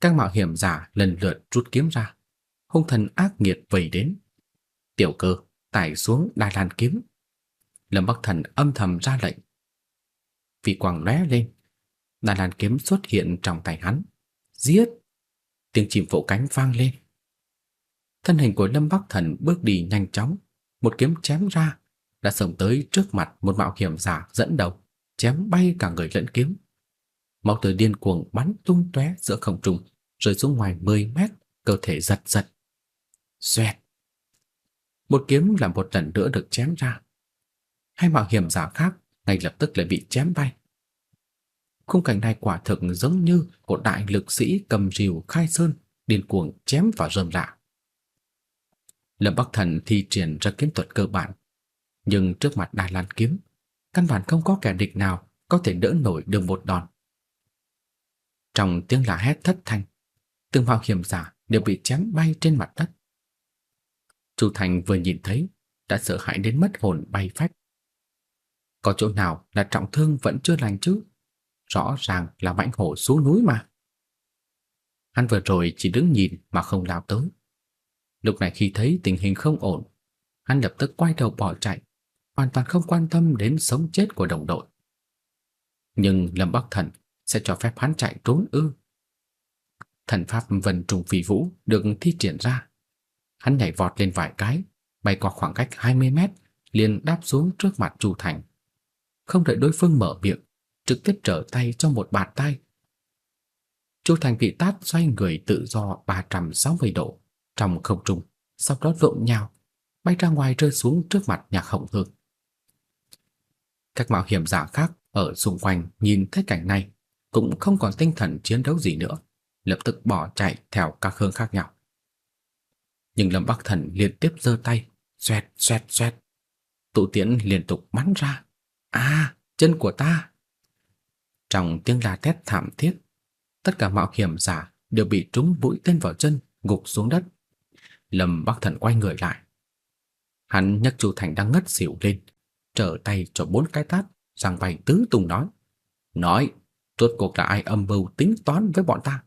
các mạo hiểm giả lần lượt rút kiếm ra. Hung thần ác nghiệt vây đến. Tiểu cơ tải xuống đài lan kiếm. Lâm Bắc Thần âm thầm ra lệnh. vị quang lóe lên, đài lan kiếm xuất hiện trong tay hắn. Giết! Tiếng chim vỗ cánh vang lên. Thân hình của Lâm Bắc Thần bước đi nhanh chóng, một kiếm chém ra, đã sổng tới trước mặt một mạo hiểm giả dẫn đầu, chém bay cả người lẫn kiếm. Máu tươi điên cuồng bắn tung tóe giữa không trung, rơi xuống ngoài 10 mét, cơ thể giật giật. Xoẹt. Một kiếm làm một lần nữa được chém ra. Hai mạo hiểm giả khác ngay lập tức lại bị chém bay. Khung cảnh này quả thực giống như một đại lực sĩ cầm rìu khai sơn điên cuồng chém vào rơm rạ. Lâm Bắc Thần thi triển ra kiếm thuật cơ bản, nhưng trước mặt Đài Lan kiếm, căn bản không có kẻ địch nào có thể đỡ nổi được một đòn. Trong tiếng la hét thất thanh, từng mạo hiểm giả đều bị chém bay trên mặt đất. Chu Thành vừa nhìn thấy đã sợ hãi đến mất hồn bay phách. Có chỗ nào là trọng thương vẫn chưa lành chứ? Rõ ràng là mãnh hổ xuống núi mà. Hắn vừa rồi chỉ đứng nhìn mà không lao tới. Lúc này khi thấy tình hình không ổn, hắn lập tức quay đầu bỏ chạy, hoàn toàn không quan tâm đến sống chết của đồng đội. Nhưng Lâm Bắc Thần sẽ cho phép hắn chạy trốn ư? Thần pháp Vân trùng phi vũ được thi triển ra. Hắn nhảy vọt lên vài cái, bay qua khoảng cách 20 mét, liền đáp xuống trước mặt Chu Thành. Không đợi đối phương mở miệng, trực tiếp trở tay cho một bạt tay. Chu Thành bị tát xoay người tự do 360 độ trong không trung, sau đó lộn nhào, bay ra ngoài rơi xuống trước mặt Nhạc Hồng Hương. Các mạo hiểm giả khác ở xung quanh nhìn thấy cảnh này, cũng không còn tinh thần chiến đấu gì nữa, lập tức bỏ chạy theo các hướng khác nhau. Nhưng Lâm Bắc Thần liên tiếp giơ tay, xoẹt xoẹt xoẹt. Tụ tiễn liên tục bắn ra. À, chân của ta! Trong tiếng la thét thảm thiết, tất cả mạo hiểm giả đều bị trúng mũi tên vào chân, gục xuống đất. Lâm Bắc Thần quay người lại. Hắn nhấc Chu Thành đang ngất xỉu lên, trở tay cho bốn cái tát, giằng vành tứ tung nói: "Nói, rốt cuộc là ai âm mưu tính toán với bọn ta?"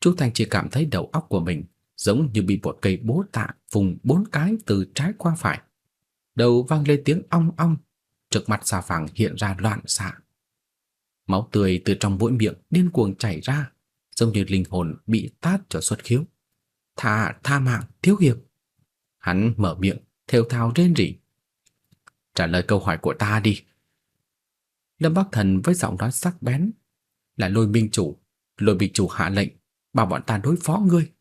Chu Thành chỉ cảm thấy đầu óc của mình giống như bị một cây búa tạ vùng bốn cái từ trái qua phải. Đầu vang lên tiếng ong ong, trước mặt xà phẳng hiện ra loạn xạ. Máu tươi từ trong mũi miệng điên cuồng chảy ra, giống như linh hồn bị tát cho xuất khiếu. Tha, tha mạng, thiếu hiệp. Hắn mở miệng, thều thào rên rỉ. Trả lời câu hỏi của ta đi. Lâm Bắc Thần với giọng nói sắc bén, là lôi minh chủ, lôi minh chủ hạ lệnh, bảo bọn ta đối phó ngươi.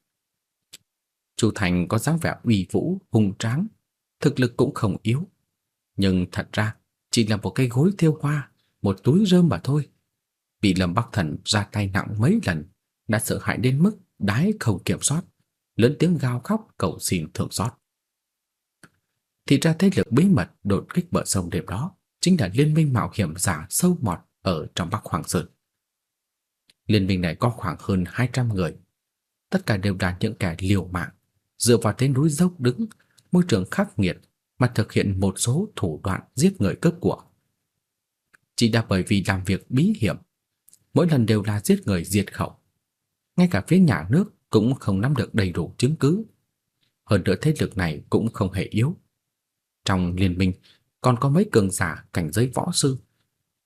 Chu Thành có dáng vẻ uy vũ, hùng tráng, thực lực cũng không yếu. Nhưng thật ra, chỉ là một cây gối thêu hoa, một túi rơm mà thôi. Bị Lâm Bắc Thần ra tay nặng mấy lần, đã sợ hãi đến mức đái không kiểm soát, lớn tiếng gào khóc cầu xin thượng xót. Thì ra thế lực bí mật đột kích bờ sông đêm đó chính là liên minh mạo hiểm giả sâu mọt ở trong Bắc Hoàng Sơn. Liên minh này có khoảng hơn 200 người, tất cả đều là những kẻ liều mạng, dựa vào trên núi dốc đứng, môi trường khắc nghiệt mà thực hiện một số thủ đoạn giết người cướp của. Chỉ đã bởi vì làm việc bí hiểm, mỗi lần đều là giết người diệt khẩu. Ngay cả phía nhà nước cũng không nắm được đầy đủ chứng cứ. Hơn nữa thế lực này cũng không hề yếu. Trong liên minh còn có mấy cường giả cảnh giới võ sư,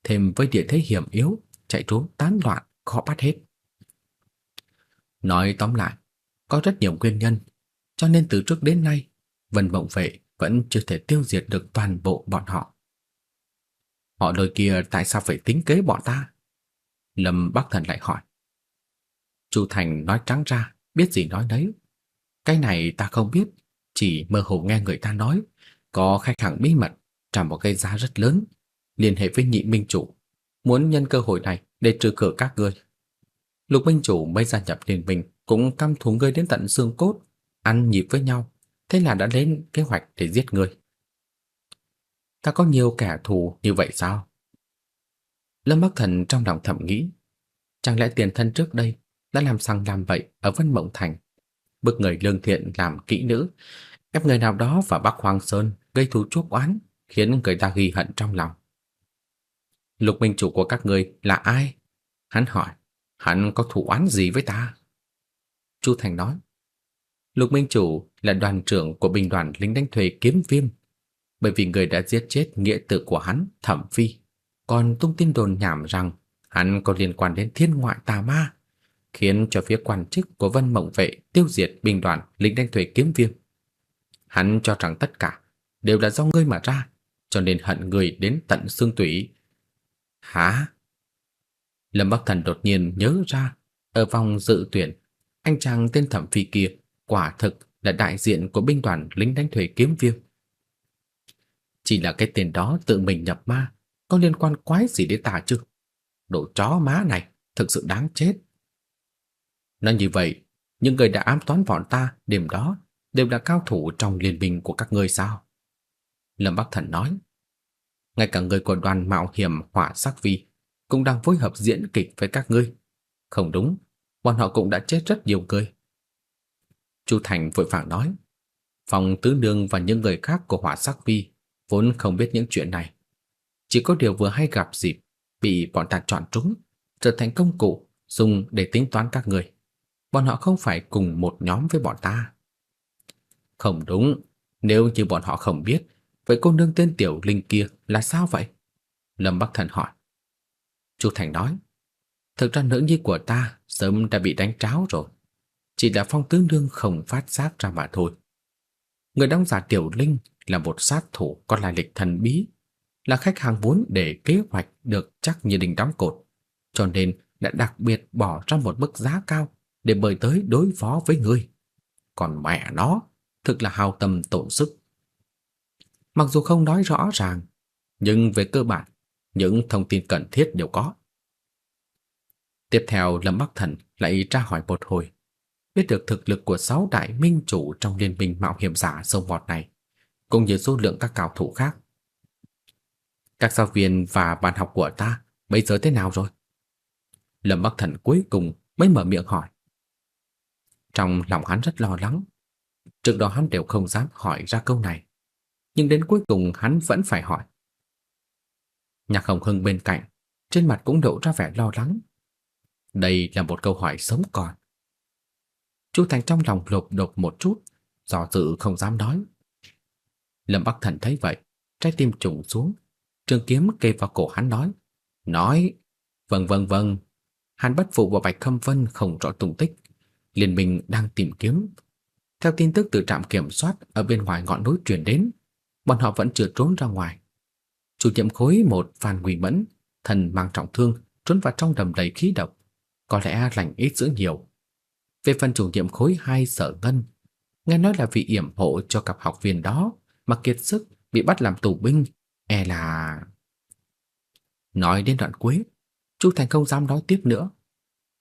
thêm với địa thế hiểm yếu, chạy trốn tán loạn, khó bắt hết. Nói tóm lại, có rất nhiều nguyên nhân, cho nên từ trước đến nay, Vân Mộng Vệ vẫn chưa thể tiêu diệt được toàn bộ bọn họ. Họ đôi kia tại sao phải tính kế bọn ta? Lâm Bắc Thần lại hỏi. Chu Thành nói trắng ra, biết gì nói đấy. Cái này ta không biết, chỉ mơ hồ nghe người ta nói, có khách hàng bí mật trả một cái giá rất lớn, liên hệ với nhị minh chủ, muốn nhân cơ hội này để trừ khử các ngươi. Lục minh chủ mới gia nhập liên minh cũng căm thù ngươi đến tận xương cốt, ăn nhịp với nhau, thế là đã lên kế hoạch để giết ngươi. Ta có nhiều kẻ thù như vậy sao? Lâm Bắc Thần trong lòng thầm nghĩ, chẳng lẽ tiền thân trước đây đã làm sang làm vậy ở Vân Mộng Thành, bức người lương thiện làm kỹ nữ, ép người nào đó vào Bắc Hoàng Sơn gây thù chuốc oán, khiến người ta ghi hận trong lòng. Lục minh chủ của các người là ai? Hắn hỏi, hắn có thù oán gì với ta? Chu Thành nói, Lục minh chủ là đoàn trưởng của binh đoàn lính đánh thuê kiếm viêm, bởi vì người đã giết chết nghĩa tử của hắn, Thẩm Phi, còn tung tin đồn nhảm rằng hắn có liên quan đến thiên ngoại tà ma, khiến cho phía quan chức của Vân Mộng Vệ tiêu diệt binh đoàn lính đánh thuê kiếm viêm. Hắn cho rằng tất cả đều là do ngươi mà ra, cho nên hận người đến tận xương tủy. Hả? Lâm Bắc Thần đột nhiên nhớ ra, ở vòng dự tuyển, anh chàng tên Thẩm Phi kia quả thực là đại diện của binh đoàn lính đánh thuê kiếm viêm. Chỉ là cái tên đó tự mình nhập ma, có liên quan quái gì đến ta chứ? Đồ chó má này, thực sự đáng chết. Nói như vậy, những người đã ám toán bọn ta đêm đó đều là cao thủ trong liên minh của các ngươi sao? Lâm Bắc Thần nói. Ngay cả người của đoàn mạo hiểm hỏa sắc vi cũng đang phối hợp diễn kịch với các ngươi. Không đúng, bọn họ cũng đã chết rất nhiều người. Chu Thành vội vàng nói. Phòng tứ nương và những người khác của hỏa sắc vi vốn không biết những chuyện này. Chỉ có điều vừa hay gặp dịp bị bọn ta chọn trúng, trở thành công cụ dùng để tính toán các người. Bọn họ không phải cùng một nhóm với bọn ta. Không đúng, nếu như bọn họ không biết, vậy cô nương tên Tiểu Linh kia là sao vậy? Lâm Bắc Thần hỏi. Chu Thành nói, thực ra nữ nhi của ta sớm đã bị đánh tráo rồi. Chỉ là phong tướng nương không phát giác ra mà thôi. Người đóng giả Tiểu Linh là một sát thủ có lai lịch thần bí, là khách hàng vốn để kế hoạch được chắc như đình đóng cột, cho nên đã đặc biệt bỏ ra một mức giá cao để mời tới đối phó với ngươi. Còn mẹ nó, thực là hao tâm tổn sức. Mặc dù không nói rõ ràng, nhưng về cơ bản, những thông tin cần thiết đều có. Tiếp theo Lâm Bắc Thần lại tra hỏi một hồi, biết được thực lực của sáu đại minh chủ trong liên minh mạo hiểm giả sông vọt này, cũng như số lượng các cao thủ khác. Các giáo viên và bạn học của ta bây giờ thế nào rồi? Lâm Bắc Thần cuối cùng mới mở miệng hỏi. Trong lòng hắn rất lo lắng. Trước đó hắn đều không dám hỏi ra câu này. Nhưng đến cuối cùng hắn vẫn phải hỏi. Nhạc Hồng Hưng bên cạnh, trên mặt cũng lộ ra vẻ lo lắng. Đây là một câu hỏi sống còn. Chu Thành trong lòng lột đột một chút, do dự không dám nói. Lâm Bắc Thần thấy vậy, trái tim trùng xuống, trường kiếm kề vào cổ hắn nói. Nói, vâng vâng vâng, hắn bất phụ và Bạch Khâm Vân không rõ tung tích. Liên minh đang tìm kiếm. Theo tin tức từ trạm kiểm soát ở bên ngoài ngọn núi truyền đến, bọn họ vẫn chưa trốn ra ngoài. Chủ nhiệm khối một Phan Quỳ Mẫn, thần mang trọng thương, trốn vào trong đầm đầy khí độc, có lẽ lành ít dữ nhiều. Về phần chủ nhiệm khối 2 Sở Ngân, nghe nói là vì yểm hộ cho cặp học viên đó mà kiệt sức bị bắt làm tù binh, e là... Nói đến đoạn cuối, Chu Thành không dám nói tiếp nữa.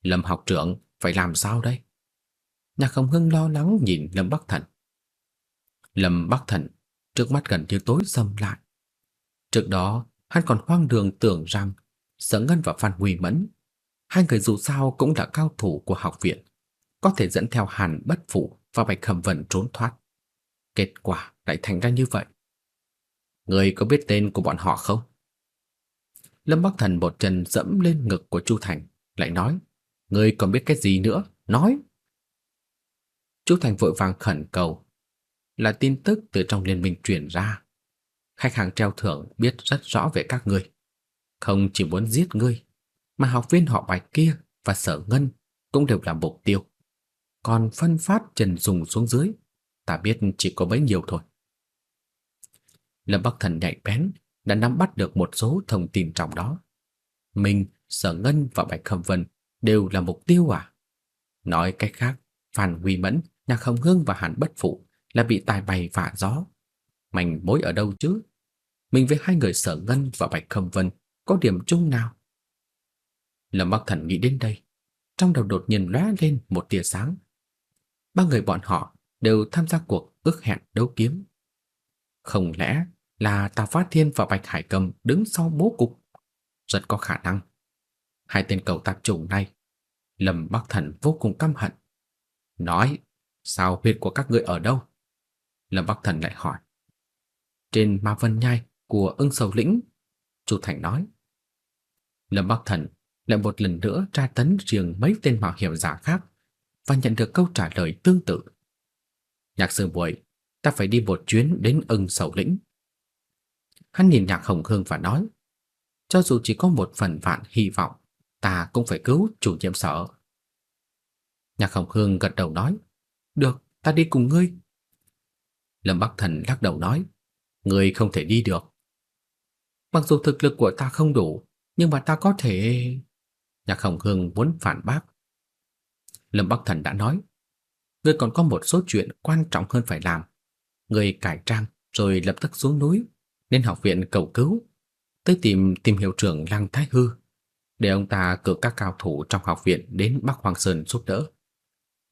Lâm học trưởng phải làm sao đây? Nhạc Không Hưng lo lắng nhìn Lâm Bắc Thần. Lâm Bắc Thần trước mắt gần như tối sầm lại. Trước đó, hắn còn hoang đường tưởng rằng Sở Ngân và Phan Huy Mẫn, hai người dù sao cũng là cao thủ của học viện, có thể dẫn theo Hàn Bất Phụ và Bạch Khẩm Vận trốn thoát. Kết quả lại thành ra như vậy. Người có biết tên của bọn họ không? Lâm Bắc Thần một chân dẫm lên ngực của Chu Thành, lại nói, người còn biết cái gì nữa? Nói! Chu Thành vội vàng khẩn cầu, là tin tức từ trong liên minh truyền ra. Khách hàng treo thưởng biết rất rõ về các ngươi, không chỉ muốn giết ngươi, mà học viên họ Bạch kia và Sở Ngân cũng đều là mục tiêu. Còn phân phát Trần Dùng xuống dưới, ta biết chỉ có bấy nhiêu thôi. Lâm Bắc Thần nhạy bén đã nắm bắt được một số thông tin trong đó. Mình, Sở Ngân và Bạch Khâm Vân đều là mục tiêu à? Nói cách khác, Phan Huy Mẫn, Nhạc Hồng Hương và Hàn Bất Phụ là bị tài bày vạ gió. Mảnh mối ở đâu chứ? Mình với hai người sở ngân và Bạch Khâm Vân có điểm chung nào? Lâm Bắc Thần nghĩ đến đây, trong đầu đột nhiên lóe lên một tia sáng. Ba người bọn họ đều tham gia cuộc ước hẹn đấu kiếm. Không lẽ là Tào Phát Thiên và Bạch Hải Cầm đứng sau bố cục? Rất có khả năng. Hai tên cầu tạp chủng này, Lâm Bắc Thần vô cùng căm hận. Nói, sao huyệt của các ngươi ở đâu? Lâm Bắc Thần lại hỏi. Trên Ma Vân Nhai của ưng sầu lĩnh, Chu Thành nói. Lâm Bắc Thần lại một lần nữa tra tấn riêng mấy tên mạo hiểm giả khác và nhận được câu trả lời tương tự. Nhạc sư muội, ta phải đi một chuyến đến ưng sầu lĩnh. Hắn nhìn nhạc hồng hương và nói, cho dù chỉ có một phần vạn hy vọng, ta cũng phải cứu chủ nhiệm sở. Nhạc hồng hương gật đầu nói, được, ta đi cùng ngươi. Lâm Bắc Thần lắc đầu nói, ngươi không thể đi được. Mặc dù thực lực của ta không đủ, nhưng mà ta có thể... Nhạc Hồng Hương muốn phản bác. Lâm Bắc Thần đã nói, ngươi còn có một số chuyện quan trọng hơn phải làm. Ngươi cải trang rồi lập tức xuống núi, nên học viện cầu cứu, tới tìm tìm hiệu trưởng Lăng Thái Hư, để ông ta cử các cao thủ trong học viện đến Bắc Hoàng Sơn giúp đỡ.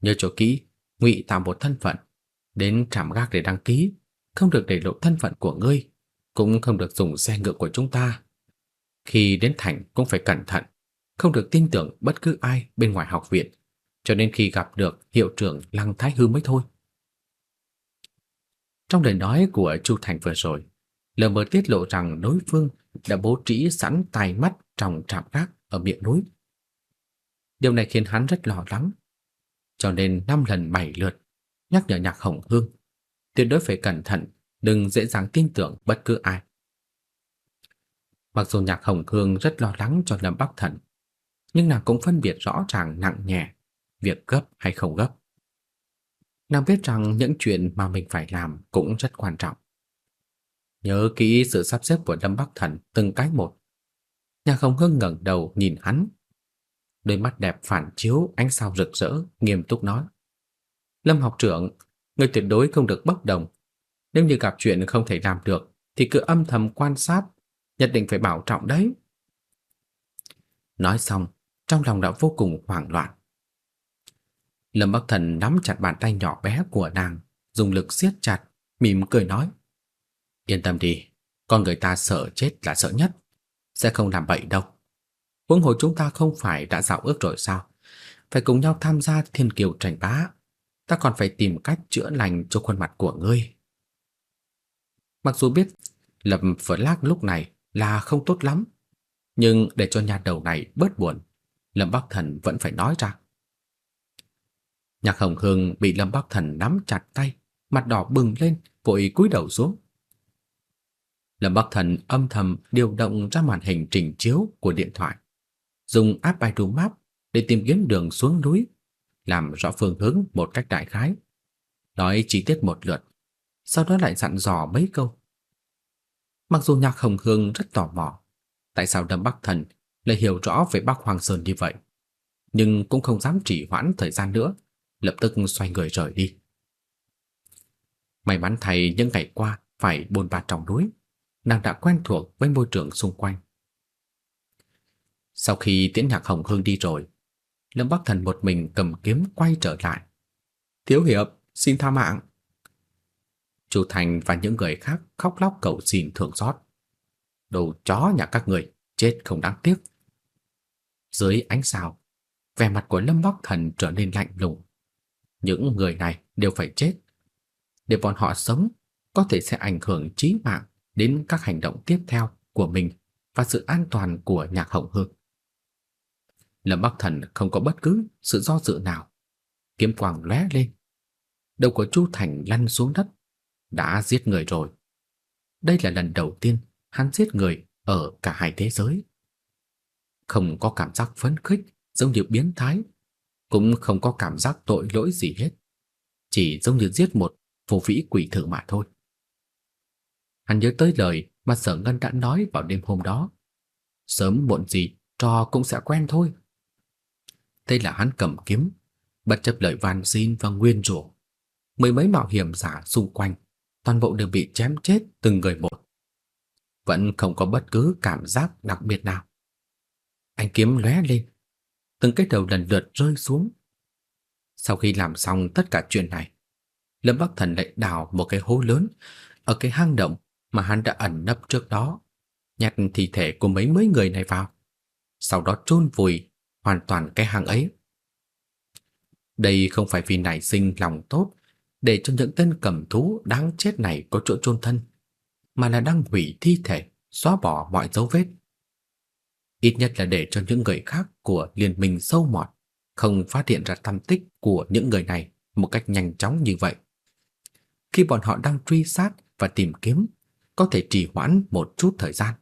Nhớ cho kỹ, ngụy tạo một thân phận, đến trạm gác để đăng ký, không được để lộ thân phận của ngươi, cũng không được dùng xe ngựa của chúng ta. Khi đến thành cũng phải cẩn thận, không được tin tưởng bất cứ ai bên ngoài học viện, cho nên khi gặp được hiệu trưởng Lăng Thái Hư mới thôi. Trong lời nói của Chu Thành vừa rồi, lờ mờ tiết lộ rằng đối phương đã bố trí sẵn tài mắt trong trạm gác ở miệng núi. Điều này khiến hắn rất lo lắng, cho nên năm lần bảy lượt nhắc nhở Nhạc Hồng Hương tuyệt đối phải cẩn thận, đừng dễ dàng tin tưởng bất cứ ai. Mặc dù Nhạc Hồng Hương rất lo lắng cho Lâm Bắc Thần, nhưng nàng cũng phân biệt rõ ràng nặng nhẹ, việc gấp hay không gấp. Nàng biết rằng những chuyện mà mình phải làm cũng rất quan trọng. Nhớ kỹ sự sắp xếp của Lâm Bắc Thần từng cái một. Nhà không hưng ngẩng đầu nhìn hắn. Đôi mắt đẹp phản chiếu ánh sao rực rỡ, nghiêm túc nói. Lâm học trưởng, người tuyệt đối không được bốc đồng. Nếu như gặp chuyện không thể làm được, thì cứ âm thầm quan sát, nhất định phải bảo trọng đấy. Nói xong, trong lòng đã vô cùng hoảng loạn. Lâm Bắc Thần nắm chặt bàn tay nhỏ bé của nàng, dùng lực siết chặt, mỉm cười nói. Yên tâm đi, con người ta sợ chết là sợ nhất, sẽ không làm bậy đâu. Huống hồ chúng ta không phải đã giao ước rồi sao? Phải cùng nhau tham gia thiên kiều tranh bá. Ta còn phải tìm cách chữa lành cho khuôn mặt của ngươi. Mặc dù biết Lâm Phở lúc này là không tốt lắm, nhưng để cho nhà đầu này bớt buồn, Lâm Bắc Thần vẫn phải nói ra. Nhạc Hồng Hương bị Lâm Bắc Thần nắm chặt tay, mặt đỏ bừng lên, vội cúi đầu xuống. Lâm Bắc Thần âm thầm điều động ra màn hình trình chiếu của điện thoại, dùng app Baidu Map để tìm kiếm đường xuống núi, làm rõ phương hướng một cách đại khái, nói chi tiết một lượt, sau đó lại dặn dò mấy câu. Mặc dù Nhạc Hồng Hương rất tò mò, tại sao Lâm Bắc Thần lại hiểu rõ về Bắc Hoàng Sơn như vậy, nhưng cũng không dám trì hoãn thời gian nữa, lập tức xoay người rời đi. May mắn thay những ngày qua phải bôn ba trong núi, nàng đã quen thuộc với môi trường xung quanh. Sau khi Tiễn Nhạc Hồng Hương đi rồi, Lâm Bắc Thần một mình cầm kiếm quay trở lại. "Thiếu hiệp, xin tha mạng." Chu Thành và những người khác khóc lóc cầu xin thương xót. "Đồ chó nhà các người, chết không đáng tiếc." Dưới ánh sao, vẻ mặt của Lâm Bắc Thần trở nên lạnh lùng. Những người này đều phải chết. Để bọn họ sống, có thể sẽ ảnh hưởng chí mạng đến các hành động tiếp theo của mình và sự an toàn của Nhạc Hồng Hương. Lâm Bắc Thần không có bất cứ sự do dự nào. Kiếm quang lóe lên. Đầu của Chu Thành lăn xuống đất. Đã giết người rồi. Đây là lần đầu tiên hắn giết người ở cả hai thế giới. Không có cảm giác phấn khích giống như biến thái, cũng không có cảm giác tội lỗi gì hết. Chỉ giống như giết một phù vĩ quỷ thử mà thôi. Hắn nhớ tới lời mà Sở Ngân đã nói vào đêm hôm đó. Sớm muộn gì, trò cũng sẽ quen thôi. Thế là hắn cầm kiếm, bất chấp lời van xin và nguyên rủa. Mười mấy mạo hiểm giả xung quanh, toàn bộ đều bị chém chết từng người một. Vẫn không có bất cứ cảm giác đặc biệt nào. Anh kiếm lóe lên, từng cái đầu lần lượt rơi xuống. Sau khi làm xong tất cả chuyện này, Lâm Bắc Thần lại đào một cái hố lớn ở cái hang động mà hắn đã ẩn nấp trước đó, nhặt thi thể của mấy mấy người này vào, sau đó chôn vùi hoàn toàn cái hang ấy. Đây không phải vì nảy sinh lòng tốt để cho những tên cầm thú đáng chết này có chỗ chôn thân, mà là đang hủy thi thể, xóa bỏ mọi dấu vết. Ít nhất là để cho những người khác của liên minh sâu mọt không phát hiện ra tâm tích của những người này một cách nhanh chóng như vậy. Khi bọn họ đang truy sát và tìm kiếm, có thể trì hoãn một chút thời gian.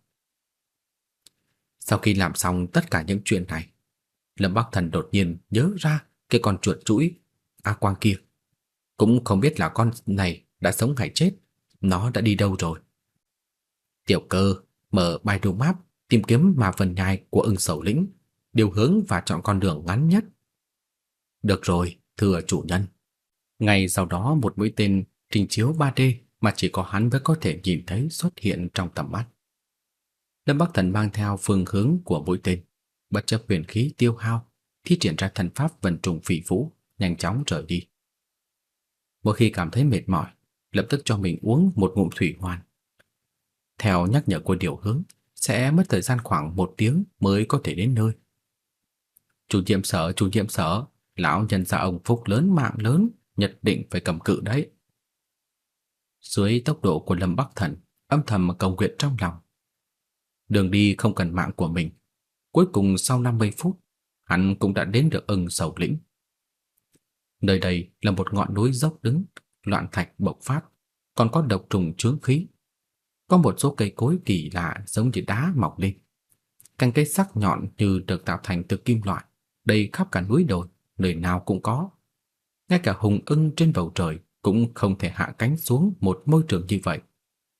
Sau khi làm xong tất cả những chuyện này, Lâm Bắc Thần đột nhiên nhớ ra cái con chuột chuỗi A Quang kia. Cũng không biết là con này đã sống hay chết, nó đã đi đâu rồi. Tiểu cơ mở Baidu Map tìm kiếm mà phần nhai của ưng sầu lĩnh, điều hướng và chọn con đường ngắn nhất. Được rồi, thưa chủ nhân. Ngày sau đó một mũi tên trình chiếu 3D mà chỉ có hắn mới có thể nhìn thấy xuất hiện trong tầm mắt. Lâm Bắc Thần mang theo phương hướng của mũi tên, bất chấp huyền khí tiêu hao, thi triển ra thần pháp vận trùng phỉ vũ, nhanh chóng rời đi. Mỗi khi cảm thấy mệt mỏi, lập tức cho mình uống một ngụm thủy hoàn. Theo nhắc nhở của điều hướng, sẽ mất thời gian khoảng một tiếng mới có thể đến nơi. Chủ nhiệm sở, chủ nhiệm sở, lão nhân gia ông phúc lớn mạng lớn, nhất định phải cầm cự đấy. Dưới tốc độ của Lâm Bắc Thần, âm thầm cầu nguyện trong lòng. Đường đi không cần mạng của mình. Cuối cùng sau 50 phút, hắn cũng đã đến được ưng sầu lĩnh. Nơi đây là một ngọn núi dốc đứng, loạn thạch bộc phát, còn có độc trùng chướng khí. Có một số cây cối kỳ lạ giống như đá mọc lên. Cành cây sắc nhọn như được tạo thành từ kim loại, đầy khắp cả núi đồi, nơi nào cũng có. Ngay cả hùng ưng trên bầu trời cũng không thể hạ cánh xuống một môi trường như vậy,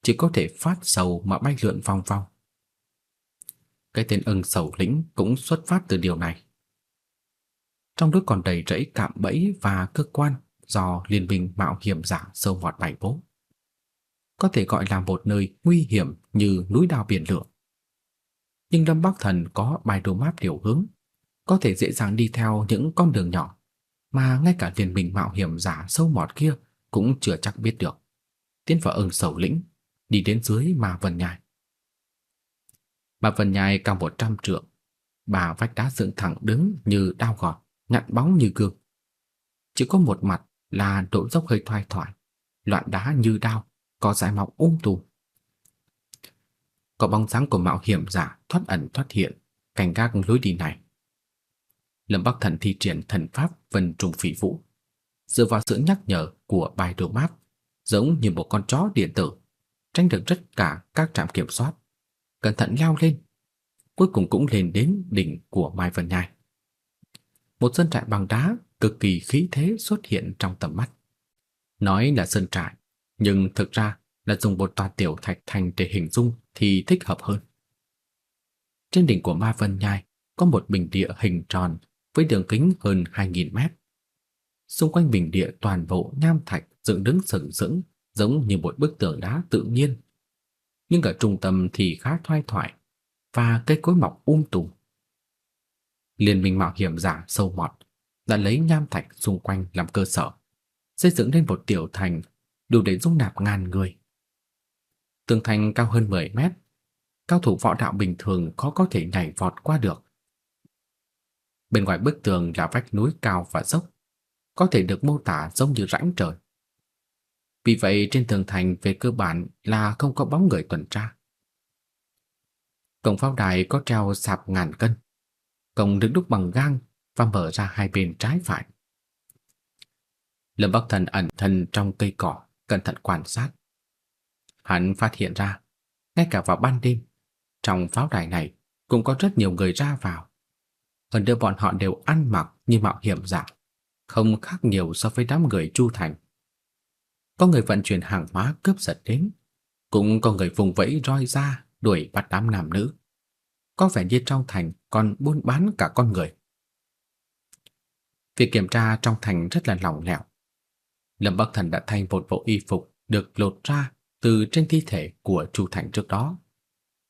chỉ có thể phát sầu mà bay lượn vòng vòng. Cái tên ưng sầu lĩnh cũng xuất phát từ điều này. Trong đó còn đầy rẫy cạm bẫy và cơ quan do liên minh mạo hiểm giả sâu vọt bảy bố. Có thể gọi là một nơi nguy hiểm như núi đao biển lửa. Nhưng Lâm Bắc Thần có bài đồ map điều hướng, có thể dễ dàng đi theo những con đường nhỏ mà ngay cả liên minh mạo hiểm giả sâu mọt kia cũng chưa chắc biết được. Tiến vào ưng sầu lĩnh, đi đến dưới mà vần nhai. Mà vần nhai cao 100 trượng, bà vách đá dựng thẳng đứng như đao gọt, nhặn bóng như gương. Chỉ có một mặt là độ dốc hơi thoai thoải, loạn đá như đao, có dải mọc um tùm. Có bóng dáng của mạo hiểm giả thoát ẩn thoát hiện, cảnh gác lối đi này. Lâm Bắc Thần thi triển thần pháp vân trùng phỉ vũ, dựa vào sự nhắc nhở của bài đồ map, giống như một con chó điện tử, tránh được tất cả các trạm kiểm soát, cẩn thận leo lên, cuối cùng cũng lên đến đỉnh của Mai Vân Nhai. Một sân trại bằng đá cực kỳ khí thế xuất hiện trong tầm mắt. Nói là sân trại, nhưng thực ra là dùng một tòa tiểu thạch thành để hình dung thì thích hợp hơn. Trên đỉnh của Ma Vân Nhai có một bình địa hình tròn với đường kính hơn 2.000 mét. Xung quanh bình địa toàn bộ nham thạch dựng đứng sừng sững giống như một bức tường đá tự nhiên. Nhưng ở trung tâm thì khá thoai thoải và cây cối mọc um tùm. Liên minh mạo hiểm giả sâu mọt đã lấy nham thạch xung quanh làm cơ sở, xây dựng nên một tiểu thành đủ để dung nạp ngàn người. Tường thành cao hơn 10 mét, cao thủ võ đạo bình thường khó có thể nhảy vọt qua được. Bên ngoài bức tường là vách núi cao và dốc, có thể được mô tả giống như rãnh trời. Vì vậy trên tường thành về cơ bản là không có bóng người tuần tra. Cổng pháo đài có treo sạp ngàn cân. Cổng được đúc bằng gang và mở ra hai bên trái phải. Lâm Bắc Thần ẩn thân trong cây cỏ, cẩn thận quan sát. Hắn phát hiện ra, ngay cả vào ban đêm, trong pháo đài này cũng có rất nhiều người ra vào. Hơn nữa bọn họ đều ăn mặc như mạo hiểm giả, không khác nhiều so với đám người Chu Thành. Có người vận chuyển hàng hóa cướp giật đến, cũng có người vùng vẫy roi ra đuổi bắt đám nam nữ. Có vẻ như trong thành còn buôn bán cả con người. Việc kiểm tra trong thành rất là lỏng lẻo. Lâm Bắc Thần đã thay một bộ y phục được lột ra từ trên thi thể của Chu Thành trước đó,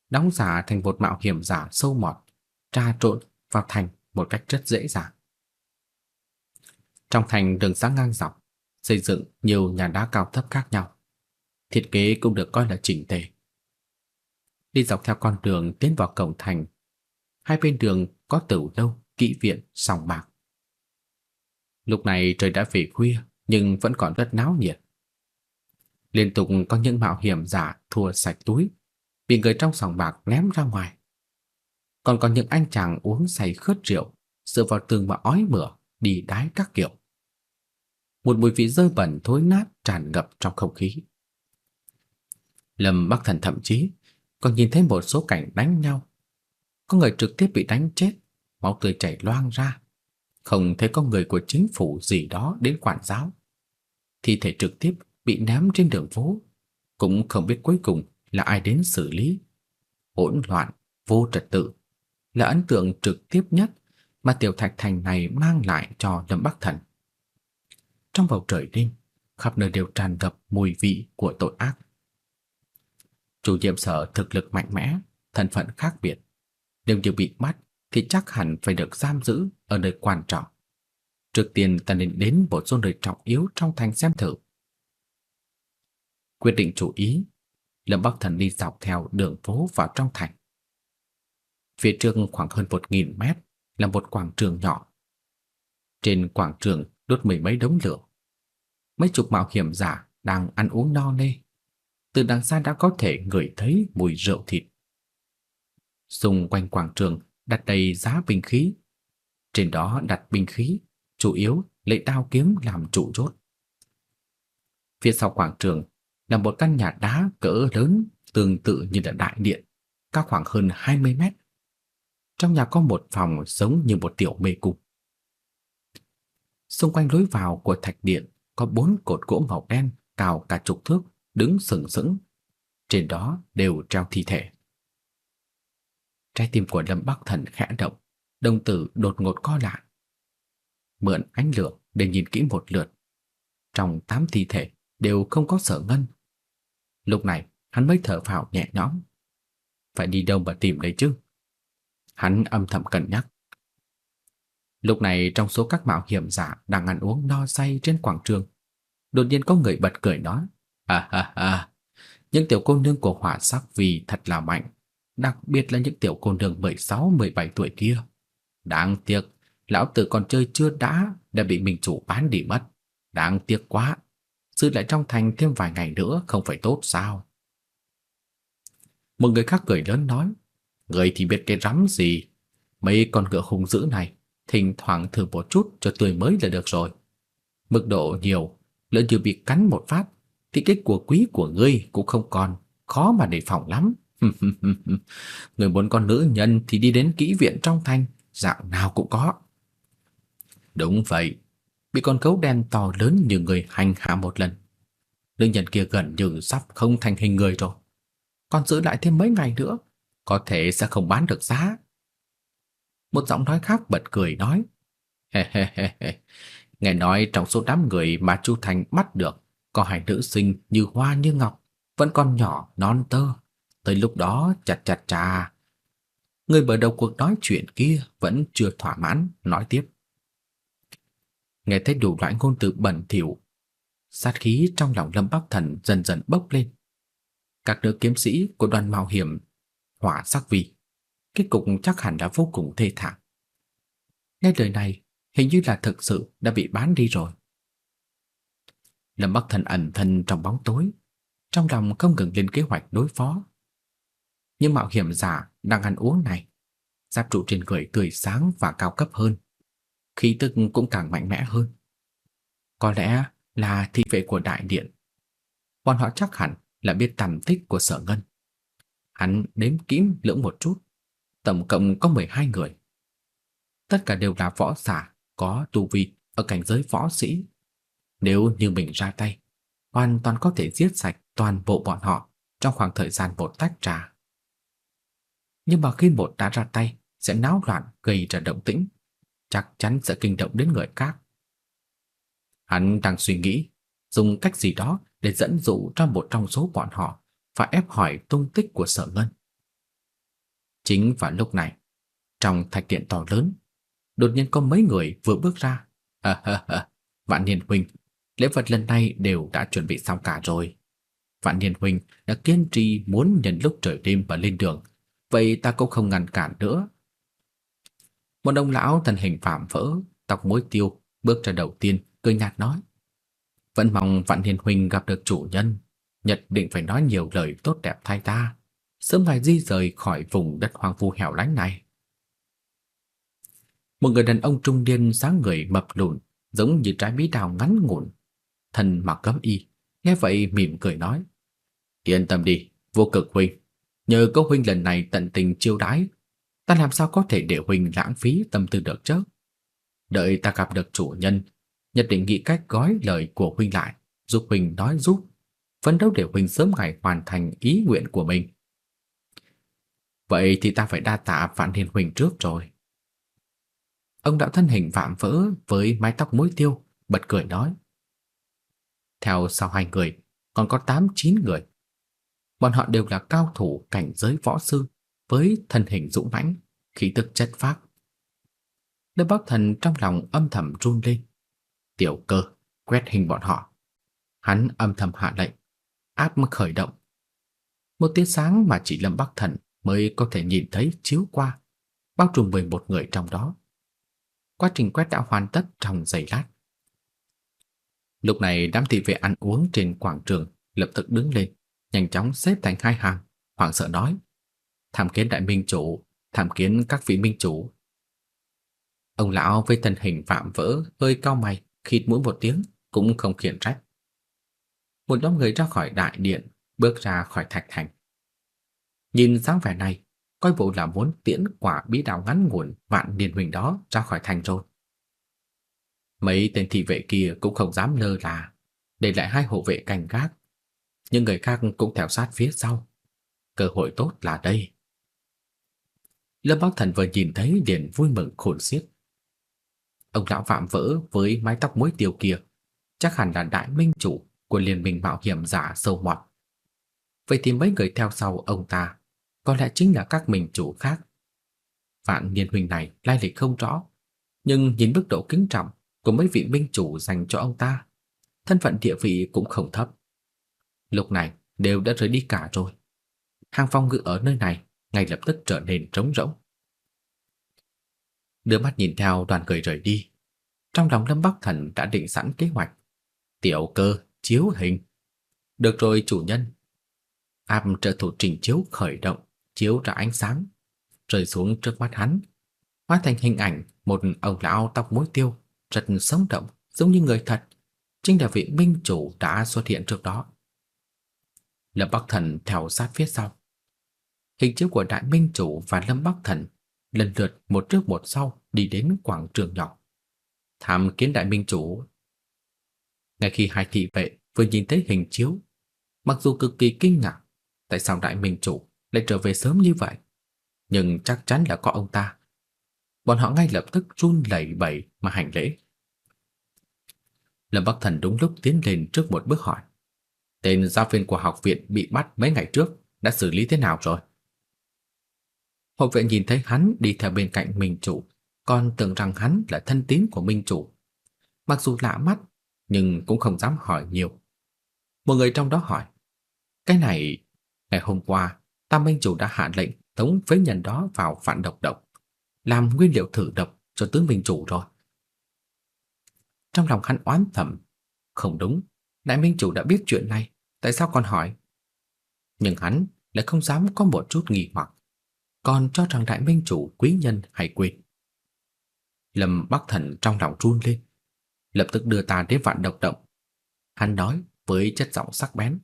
đóng giả thành một mạo hiểm giả sâu mọt, tra trộn vào thành một cách rất dễ dàng. Trong thành đường sáng ngang dọc, xây dựng nhiều nhà đá cao thấp khác nhau. Thiết kế cũng được coi là chỉnh tề. Đi dọc theo con đường tiến vào cổng thành, hai bên đường có tửu lâu, kỹ viện, sòng bạc. Lúc này trời đã về khuya nhưng vẫn còn rất náo nhiệt. Liên tục có những mạo hiểm giả thua sạch túi, bị người trong sòng bạc ném ra ngoài. Còn có những anh chàng uống say khướt rượu, dựa vào tường mà ói mửa, đi đái các kiểu. Một mùi vị dơ bẩn thối nát tràn ngập trong không khí. Lâm Bắc Thần thậm chí còn nhìn thấy một số cảnh đánh nhau. Có người trực tiếp bị đánh chết, máu tươi chảy loang ra. Không thấy có người của chính phủ gì đó đến quản giáo. Thi thể trực tiếp bị ném trên đường phố, cũng không biết cuối cùng là ai đến xử lý. Hỗn loạn, vô trật tự là ấn tượng trực tiếp nhất mà tiểu thạch thành này mang lại cho Lâm Bắc Thần. Trong bầu trời đêm, khắp nơi đều tràn ngập mùi vị của tội ác. Chủ nhiệm sở thực lực mạnh mẽ, thân phận khác biệt, đều như bị bắt thì chắc hẳn phải được giam giữ ở nơi quan trọng. Trước tiên ta nên đến một số nơi trọng yếu trong thành xem thử. Quyết định chủ ý, Lâm Bắc Thần đi dọc theo đường phố vào trong thành. Phía trước khoảng hơn một nghìn mét là một quảng trường nhỏ. Trên quảng trường đốt mười mấy đống lửa. Mấy chục mạo hiểm giả đang ăn uống no nê. Từ đằng xa đã có thể ngửi thấy mùi rượu thịt. Xung quanh quảng trường đặt đầy giá binh khí. Trên đó đặt binh khí, chủ yếu lấy đao kiếm làm trụ chốt. Phía sau quảng trường là một căn nhà đá cỡ lớn tương tự như là đại điện, cao khoảng hơn 20 mét. Trong nhà có một phòng giống như một tiểu mê cung. Xung quanh lối vào của thạch điện có bốn cột gỗ màu đen cao cả chục thước đứng sừng sững. Trên đó đều treo thi thể. Trái tim của Lâm Bắc Thần khẽ động, đồng tử đột ngột co lại. Mượn ánh lửa để nhìn kỹ một lượt. Trong tám thi thể đều không có sở ngân. Lúc này, hắn mới thở phào nhẹ nhõm. Phải đi đâu mà tìm đây chứ? Hắn âm thầm cân nhắc. Lúc này trong số các mạo hiểm giả đang ăn uống no say trên quảng trường, đột nhiên có người bật cười nói: "A ha ha, những tiểu cô nương của Hỏa Sắc vì thật là mạnh, đặc biệt là những tiểu cô nương 16, 17 tuổi kia. Đáng tiếc, lão tử còn chơi chưa đã đã bị mình chủ bán đi mất. Đáng tiếc quá. Giữ lại trong thành thêm vài ngày nữa không phải tốt sao?" Một người khác cười lớn nói: "Người thì biết cái rắm gì, mấy con ngựa hung dữ này thỉnh thoảng thử một chút cho tươi mới là được rồi. Mức độ nhiều, lỡ như bị cắn một phát, thì cái của quý của ngươi cũng không còn, khó mà đề phòng lắm. người muốn con nữ nhân thì đi đến kỹ viện trong thành, dạng nào cũng có. Đúng vậy, bị con gấu đen to lớn như người hành hạ một lần. Nữ nhân kia gần như sắp không thành hình người rồi. Còn giữ lại thêm mấy ngày nữa, có thể sẽ không bán được giá. Một giọng nói khác bật cười nói. He he he he. Nghe nói trong số đám người mà Chu Thành bắt được, có hai nữ sinh như hoa như ngọc, vẫn còn nhỏ, non tơ. Tới lúc đó chặt chặt trà. Người mở đầu cuộc nói chuyện kia vẫn chưa thỏa mãn, nói tiếp. Nghe thấy đủ loại ngôn từ bẩn thỉu, sát khí trong lòng Lâm Bắc Thần dần dần bốc lên. Các nữ kiếm sĩ của đoàn mạo hiểm hỏa sắc vì kết cục chắc hẳn đã vô cùng thê thảm. Nghe lời này, hình như là thực sự đã bị bán đi rồi. Lâm Bắc Thần ẩn thân trong bóng tối, trong lòng không ngừng lên kế hoạch đối phó những mạo hiểm giả đang ăn uống này, giáp trụ trên người tươi sáng và cao cấp hơn, khí tức cũng càng mạnh mẽ hơn. Có lẽ là thị vệ của đại điện. Bọn họ chắc hẳn là biết tầm tích của sở ngân. Hắn đếm kỹ lưỡng một chút, tổng cộng có 12 người. Tất cả đều là võ giả có tu vi ở cảnh giới võ sĩ. Nếu như mình ra tay, hoàn toàn có thể giết sạch toàn bộ bọn họ trong khoảng thời gian một tách trà. Nhưng mà khi một đã ra tay, sẽ náo loạn gây ra động tĩnh, chắc chắn sẽ kinh động đến người khác. Hắn đang suy nghĩ dùng cách gì đó để dẫn dụ ra một trong số bọn họ và ép hỏi tung tích của Sở Ngân. Chính vào lúc này, trong thạch điện to lớn, đột nhiên có mấy người vừa bước ra. À, à, à, Vạn Niên huynh, lễ vật lần này đều đã chuẩn bị xong cả rồi. Vạn Niên huynh đã kiên trì muốn nhân lúc trời đêm và lên đường, vậy ta cũng không ngăn cản nữa. Một ông lão thân hình phạm phỡ, tóc mối tiêu, bước ra đầu tiên, cười nhạt nói: "Vẫn mong Vạn hiền huynh gặp được chủ nhân, nhất định phải nói nhiều lời tốt đẹp thay ta, sớm ngày di rời khỏi vùng đất hoang vu hẻo lánh này." Một người đàn ông trung niên sáng người mập lùn, giống như trái bí đào ngắn ngủn, thân mặc cấm y, nghe vậy mỉm cười nói: "Yên tâm đi, vô cực huynh, nhờ có huynh lần này tận tình chiêu đãi, ta làm sao có thể để huynh lãng phí tâm tư được chứ? Đợi ta gặp được chủ nhân, nhất định nghĩ cách gói lời của huynh lại, giúp huynh nói giúp, phấn đấu để huynh sớm ngày hoàn thành ý nguyện của mình." Vậy thì ta phải đa tạ Vạn Thiên huynh trước rồi. Ông đạo thân hình vạm vỡ với mái tóc muối tiêu, bật cười nói. Theo sau hai người, còn có tám chín người. Bọn họ đều là cao thủ cảnh giới võ sư với thân hình dũng mãnh, khí tức chất phác. Lâm Bắc Thần trong lòng âm thầm run lên. Tiểu cơ quét hình bọn họ. Hắn âm thầm hạ lệnh, áp mức khởi động. Một tia sáng mà chỉ Lâm Bắc Thần mới có thể nhìn thấy chiếu qua, bao trùm 11 người trong đó. Quá trình quét đã hoàn tất trong giây lát. Lúc này đám thị vệ ăn uống trên quảng trường lập tức đứng lên, nhanh chóng xếp thành hai hàng, hoảng sợ nói: "Tham kiến đại minh chủ, tham kiến các vị minh chủ." Ông lão với thân hình vạm vỡ, hơi cao mày, khịt mũi một tiếng, cũng không khiển trách. Một nhóm người ra khỏi đại điện, bước ra khỏi thạch thành. Nhìn dáng vẻ này, coi bộ là muốn tiễn quả bí đào ngắn nguồn vạn niên huỳnh đó ra khỏi thành rồi. Mấy tên thị vệ kia cũng không dám lơ là, để lại hai hộ vệ canh gác những người khác cũng theo sát phía sau. Cơ hội tốt là đây. Lâm Bắc Thần vừa nhìn thấy liền vui mừng khôn xiết. Ông lão phạm vỡ với mái tóc muối tiêu kia, chắc hẳn là đại minh chủ của liên minh mạo hiểm giả sâu mọt. Vậy thì mấy người theo sau ông ta có lẽ chính là các minh chủ khác. Vạn Niên huynh này lai lịch không rõ, nhưng nhìn mức độ kính trọng của mấy vị minh chủ dành cho ông ta, thân phận địa vị cũng không thấp. Lúc này đều đã rời đi cả rồi. Hàng phong ngự ở nơi này ngay lập tức trở nên trống rỗng. Đưa mắt nhìn theo đoàn người rời đi, trong lòng Lâm Bắc Thần đã định sẵn kế hoạch. Tiểu cơ, chiếu hình. Được rồi chủ nhân. Áp trợ thủ trình chiếu khởi động, chiếu ra ánh sáng, rơi xuống trước mắt hắn, hóa thành hình ảnh một ông lão tóc mối tiêu, rất sống động, giống như người thật, chính là vị minh chủ đã xuất hiện trước đó. Lâm Bắc Thần theo sát phía sau. Hình chiếu của đại minh chủ và Lâm Bắc Thần lần lượt một trước một sau đi đến quảng trường nhỏ. Tham kiến đại minh chủ. Ngay khi hai thị vệ vừa nhìn thấy hình chiếu, mặc dù cực kỳ kinh ngạc, tại sao đại minh chủ lại trở về sớm như vậy. Nhưng chắc chắn là có ông ta. Bọn họ ngay lập tức run lẩy bẩy mà hành lễ. Lâm Bắc Thần đúng lúc tiến lên trước một bước hỏi. Tên giáo viên của học viện bị bắt mấy ngày trước đã xử lý thế nào rồi? Hộ vệ nhìn thấy hắn đi theo bên cạnh Minh Chủ, còn tưởng rằng hắn là thân tín của Minh Chủ. Mặc dù lạ mắt, nhưng cũng không dám hỏi nhiều. Một người trong đó hỏi, cái này, ngày hôm qua, Tam Minh Chủ đã hạ lệnh tống phế nhân đó vào phản độc độc, làm nguyên liệu thử độc cho tướng Minh Chủ rồi. Trong lòng hắn oán thầm, không đúng, Đại Minh Chủ đã biết chuyện này, tại sao con hỏi? Nhưng hắn lại không dám có một chút nghi hoặc, còn cho rằng Đại Minh Chủ quý nhân hay quên. Lâm Bắc Thần trong lòng run lên, lập tức đưa ta đến vạn độc động. Hắn nói với chất giọng sắc bén,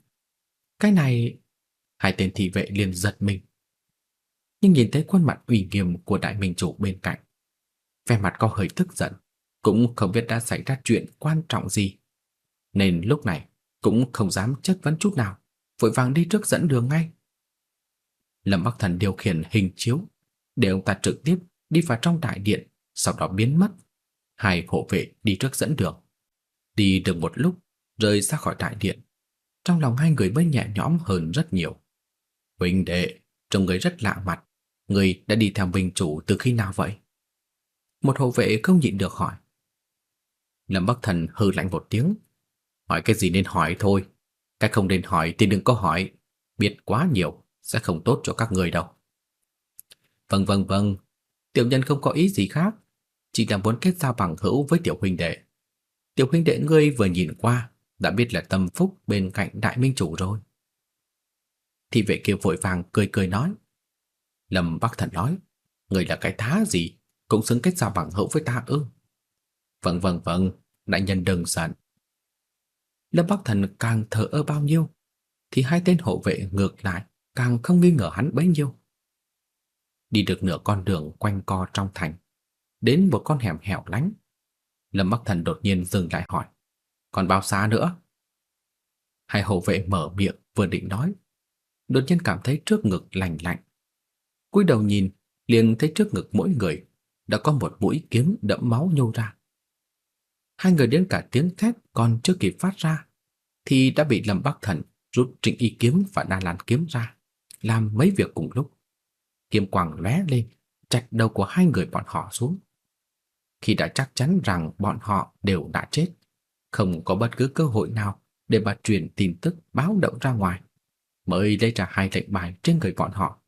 cái này Hai tên thị vệ liền giật mình. Nhưng nhìn thấy khuôn mặt uy nghiêm của đại minh chủ bên cạnh, vẻ mặt có hơi tức giận, cũng không biết đã xảy ra chuyện quan trọng gì. Nên lúc này cũng không dám chất vấn chút nào, vội vàng đi trước dẫn đường ngay. Lâm Bắc Thần điều khiển hình chiếu để ông ta trực tiếp đi vào trong đại điện, sau đó biến mất. Hai hộ vệ đi trước dẫn đường. Đi được một lúc, rời ra khỏi đại điện. trong lòng hai người mới nhẹ nhõm hơn rất nhiều. Huynh đệ, trông người rất lạ mặt, người đã đi theo vinh chủ từ khi nào vậy? Một hộ vệ không nhịn được hỏi. Lâm Bắc Thần hừ lạnh một tiếng. Hỏi cái gì nên hỏi thôi. Cái không nên hỏi thì đừng có hỏi. Biết quá nhiều sẽ không tốt cho các người đâu. Vâng vâng vâng, tiểu nhân không có ý gì khác. Chỉ là muốn kết giao bằng hữu với tiểu huynh đệ. Tiểu huynh đệ ngươi vừa nhìn qua đã biết là tâm phúc bên cạnh đại minh chủ rồi. thì vệ kia vội vàng cười cười nói. Lâm Bắc Thần nói, người là cái thá gì, cũng xứng kết giao bằng hữu với ta ư? Vâng vâng vâng, đại nhân đừng giận. Lâm Bắc Thần càng thở ơ bao nhiêu, thì hai tên hộ vệ ngược lại càng không nghi ngờ hắn bấy nhiêu. Đi được nửa con đường quanh co trong thành, đến một con hẻm hẻo lánh. Lâm Bắc Thần đột nhiên dừng lại hỏi, còn bao xa nữa? Hai hộ vệ mở miệng vừa định nói, đột nhiên cảm thấy trước ngực lạnh lạnh. cúi đầu nhìn, liền thấy trước ngực mỗi người đã có một mũi kiếm đẫm máu nhô ra. Hai người đến cả tiếng thét còn chưa kịp phát ra, thì đã bị Lâm Bắc Thần rút Trịnh Y kiếm và Đa Lan kiếm ra, làm mấy việc cùng lúc. Kiếm quang lóe lên, chặt đầu của hai người bọn họ xuống. Khi đã chắc chắn rằng bọn họ đều đã chết, không có bất cứ cơ hội nào để bà truyền tin tức báo động ra ngoài, mới lấy ra hai lệnh bài trên người bọn họ,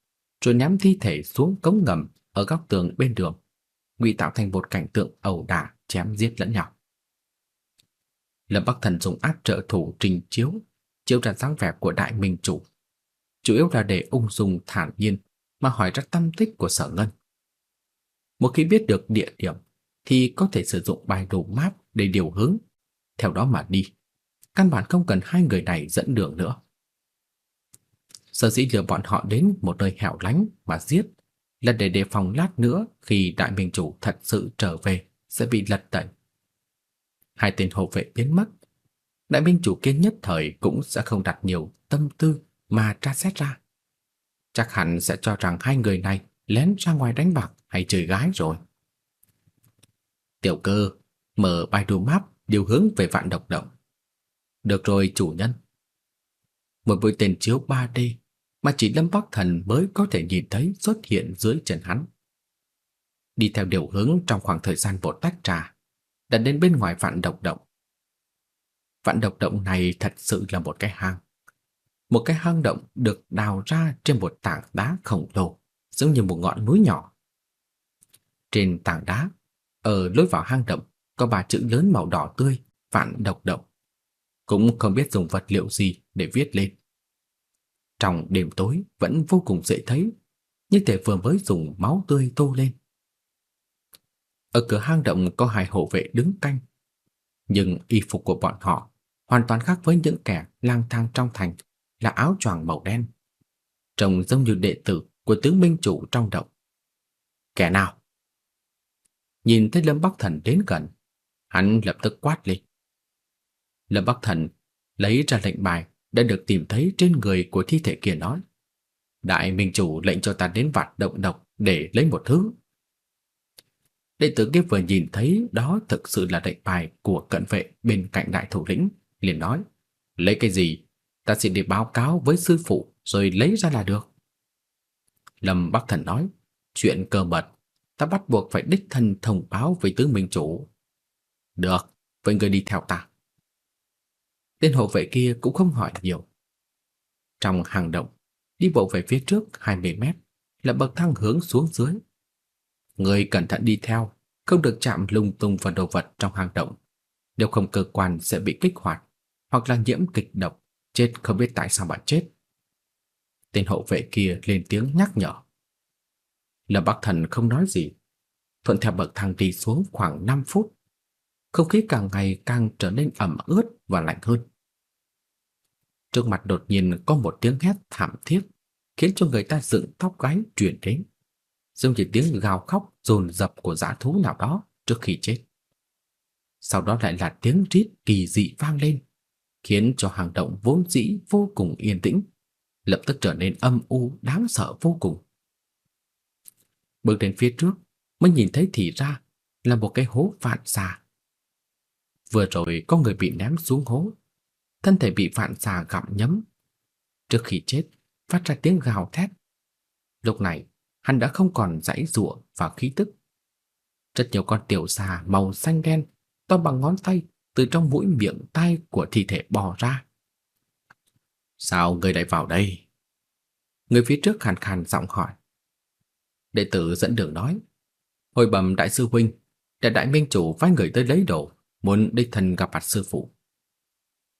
rồi ném thi thể xuống cống ngầm ở góc tường bên đường, ngụy tạo thành một cảnh tượng ẩu đả chém giết lẫn nhau. Lâm Bắc Thần dùng áp trợ thủ trình chiếu, chiếu ra dáng vẻ của đại minh chủ, chủ yếu là để ung dung thản nhiên mà hỏi ra tâm tích của Sở Ngân. Một khi biết được địa điểm thì có thể sử dụng bài đồ map để điều hướng, theo đó mà đi. Căn bản không cần hai người này dẫn đường nữa. Sở dĩ lừa bọn họ đến một nơi hẻo lánh mà giết là để đề phòng lát nữa khi đại minh chủ thật sự trở về sẽ bị lật tẩy. Hai tên hộ vệ biến mất. Đại minh chủ kia nhất thời cũng sẽ không đặt nhiều tâm tư mà tra xét ra. Chắc hẳn sẽ cho rằng hai người này lén ra ngoài đánh bạc hay chơi gái rồi. Tiểu cơ, mở bài đồ map điều hướng về vạn độc động. Được rồi chủ nhân. Một vui tên chiếu 3D mà chỉ Lâm Bắc Thần mới có thể nhìn thấy xuất hiện dưới chân hắn. Đi theo điều hướng trong khoảng thời gian vỗ tách trà, đã đến bên ngoài vạn độc động. Vạn độc động này thật sự là một cái hang. Một cái hang động được đào ra trên một tảng đá khổng lồ, giống như một ngọn núi nhỏ. Trên tảng đá, ở lối vào hang động có ba chữ lớn màu đỏ tươi, vạn độc động. Cũng không biết dùng vật liệu gì để viết lên. Trong đêm tối vẫn vô cùng dễ thấy, như thể vừa mới dùng máu tươi tô lên. Ở cửa hang động có hai hộ vệ đứng canh, nhưng y phục của bọn họ hoàn toàn khác với những kẻ lang thang trong thành, là áo choàng màu đen, trông giống như đệ tử của tướng minh chủ trong động. Kẻ nào? Nhìn thấy Lâm Bắc Thần đến gần, hắn lập tức quát lên. Lâm Bắc Thần lấy ra lệnh bài đã được tìm thấy trên người của thi thể kia nói. Đại Minh Chủ lệnh cho ta đến vạt động độc để lấy một thứ. Đệ tử kia vừa nhìn thấy đó thực sự là lệnh bài của cận vệ bên cạnh đại thủ lĩnh, liền nói, lấy cái gì, ta sẽ đi báo cáo với sư phụ rồi lấy ra là được. Lâm Bắc Thần nói, chuyện cơ mật, ta bắt buộc phải đích thân thông báo với tứ minh chủ. Được, vậy người đi theo ta. Tên hộ vệ kia cũng không hỏi nhiều. Trong hàng động, đi bộ về phía trước 20 mét là bậc thang hướng xuống dưới. Người cẩn thận đi theo, không được chạm lung tung vào đồ vật trong hang động, nếu không cơ quan sẽ bị kích hoạt hoặc là nhiễm kịch độc, chết không biết tại sao mà chết. Tên hộ vệ kia lên tiếng nhắc nhở. Lâm Bắc Thần không nói gì, thuận theo bậc thang đi xuống khoảng 5 phút. Không khí càng ngày càng trở nên ẩm ướt và lạnh hơn. Trước mặt đột nhiên có một tiếng hét thảm thiết, khiến cho người ta dựng tóc gáy truyền đến, giống như tiếng gào khóc dồn dập của dã thú nào đó trước khi chết. Sau đó lại là tiếng rít kỳ dị vang lên, khiến cho hang động vốn dĩ vô cùng yên tĩnh, lập tức trở nên âm u đáng sợ vô cùng. Bước đến phía trước, mới nhìn thấy thì ra là một cái hố vạn xà. Vừa rồi có người bị ném xuống hố, thân thể bị vạn xà gặm nhấm. Trước khi chết, phát ra tiếng gào thét. Lúc này, hắn đã không còn dãy giụa và khí tức. Rất nhiều con tiểu xà màu xanh đen to bằng ngón tay từ trong mũi miệng tai của thi thể bò ra. Sao người lại vào đây? Người phía trước khàn khàn giọng hỏi. Đệ tử dẫn đường nói. Hồi bẩm đại sư huynh, đại đại minh chủ phái người tới lấy đồ, muốn đích thân gặp mặt sư phụ.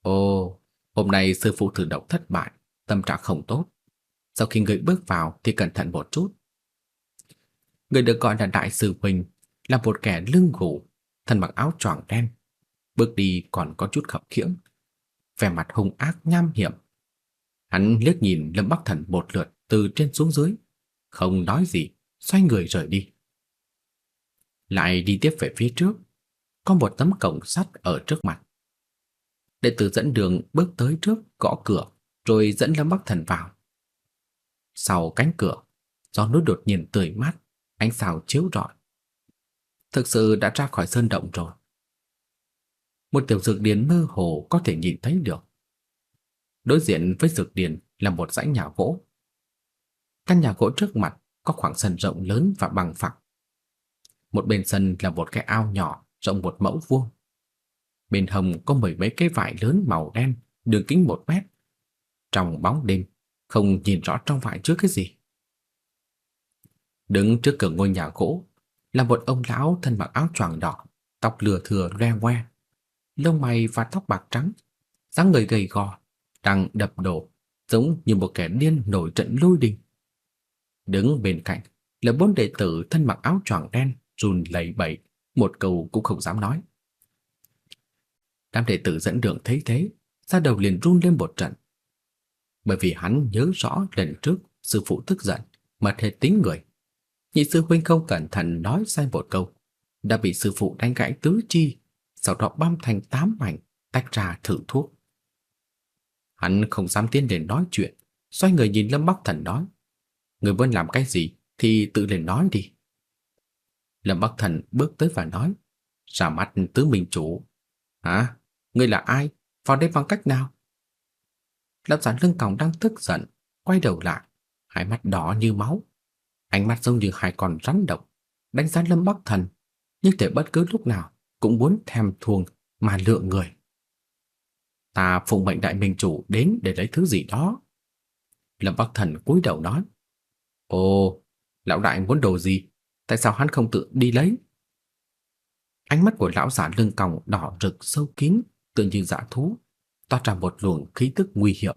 Ồ, hôm nay sư phụ thử độc thất bại, tâm trạng không tốt. Sau khi người bước vào thì cẩn thận một chút. Người được gọi là đại sư huynh là một kẻ lưng gù, thân mặc áo choàng đen, bước đi còn có chút khập khiễng, vẻ mặt hung ác nham hiểm. Hắn liếc nhìn Lâm Bắc Thần một lượt từ trên xuống dưới, không nói gì, xoay người rời đi. Lại đi tiếp về phía trước, có một tấm cổng sắt ở trước mặt. Đệ tử dẫn đường bước tới trước gõ cửa, rồi dẫn Lâm Bắc Thần vào. Sau cánh cửa, gió núi đột nhiên tươi mát, ánh sao chiếu rọi. Thực sự đã ra khỏi sơn động rồi. Một tiểu dược điền mơ hồ có thể nhìn thấy được. Đối diện với dược điền là một dãy nhà gỗ. Căn nhà gỗ trước mặt có khoảng sân rộng lớn và bằng phẳng. Một bên sân là một cái ao nhỏ rộng một mẫu vuông. Bên hông có mười mấy cái vải lớn màu đen, đường kính một mét. Trong bóng đêm, không nhìn rõ trong vải chứa cái gì. Đứng trước cửa ngôi nhà gỗ là một ông lão thân mặc áo choàng đỏ, tóc lừa thừa loe ngoe, lông mày và tóc bạc trắng, dáng người gầy gò, đang đập đổ, giống như một kẻ điên nổi trận lôi đình. Đứng bên cạnh là bốn đệ tử thân mặc áo choàng đen, run lẩy bẩy, một câu cũng không dám nói. Đám đệ tử dẫn đường thấy thế, ra đầu liền run lên một trận. Bởi vì hắn nhớ rõ lần trước sư phụ tức giận, mất hết tính người. Nhị sư huynh không cẩn thận nói sai một câu, đã bị sư phụ đánh gãy tứ chi, sau đó băm thành tám mảnh, tách ra thử thuốc. Hắn không dám tiến đến nói chuyện, xoay người nhìn Lâm Bắc Thần nói: "Người muốn làm cái gì thì tự lên nói đi." Lâm Bắc Thần bước tới và nói: "Ra mắt tứ minh chủ." "Hả? Ngươi là ai? Vào đây bằng cách nào?" Lâm Giản lưng còng đang tức giận, quay đầu lại, hai mắt đỏ như máu, ánh mắt giống như hai con rắn độc, đánh giá Lâm Bắc Thần, như thể bất cứ lúc nào cũng muốn thèm thuồng mà lựa người. Ta phụng mệnh đại minh chủ đến để lấy thứ gì đó. Lâm Bắc Thần cúi đầu nói: "Ồ, lão đại muốn đồ gì? Tại sao hắn không tự đi lấy?" Ánh mắt của lão giả lưng còng đỏ rực sâu kín, tựa như dã thú, toát ra một luồng khí tức nguy hiểm.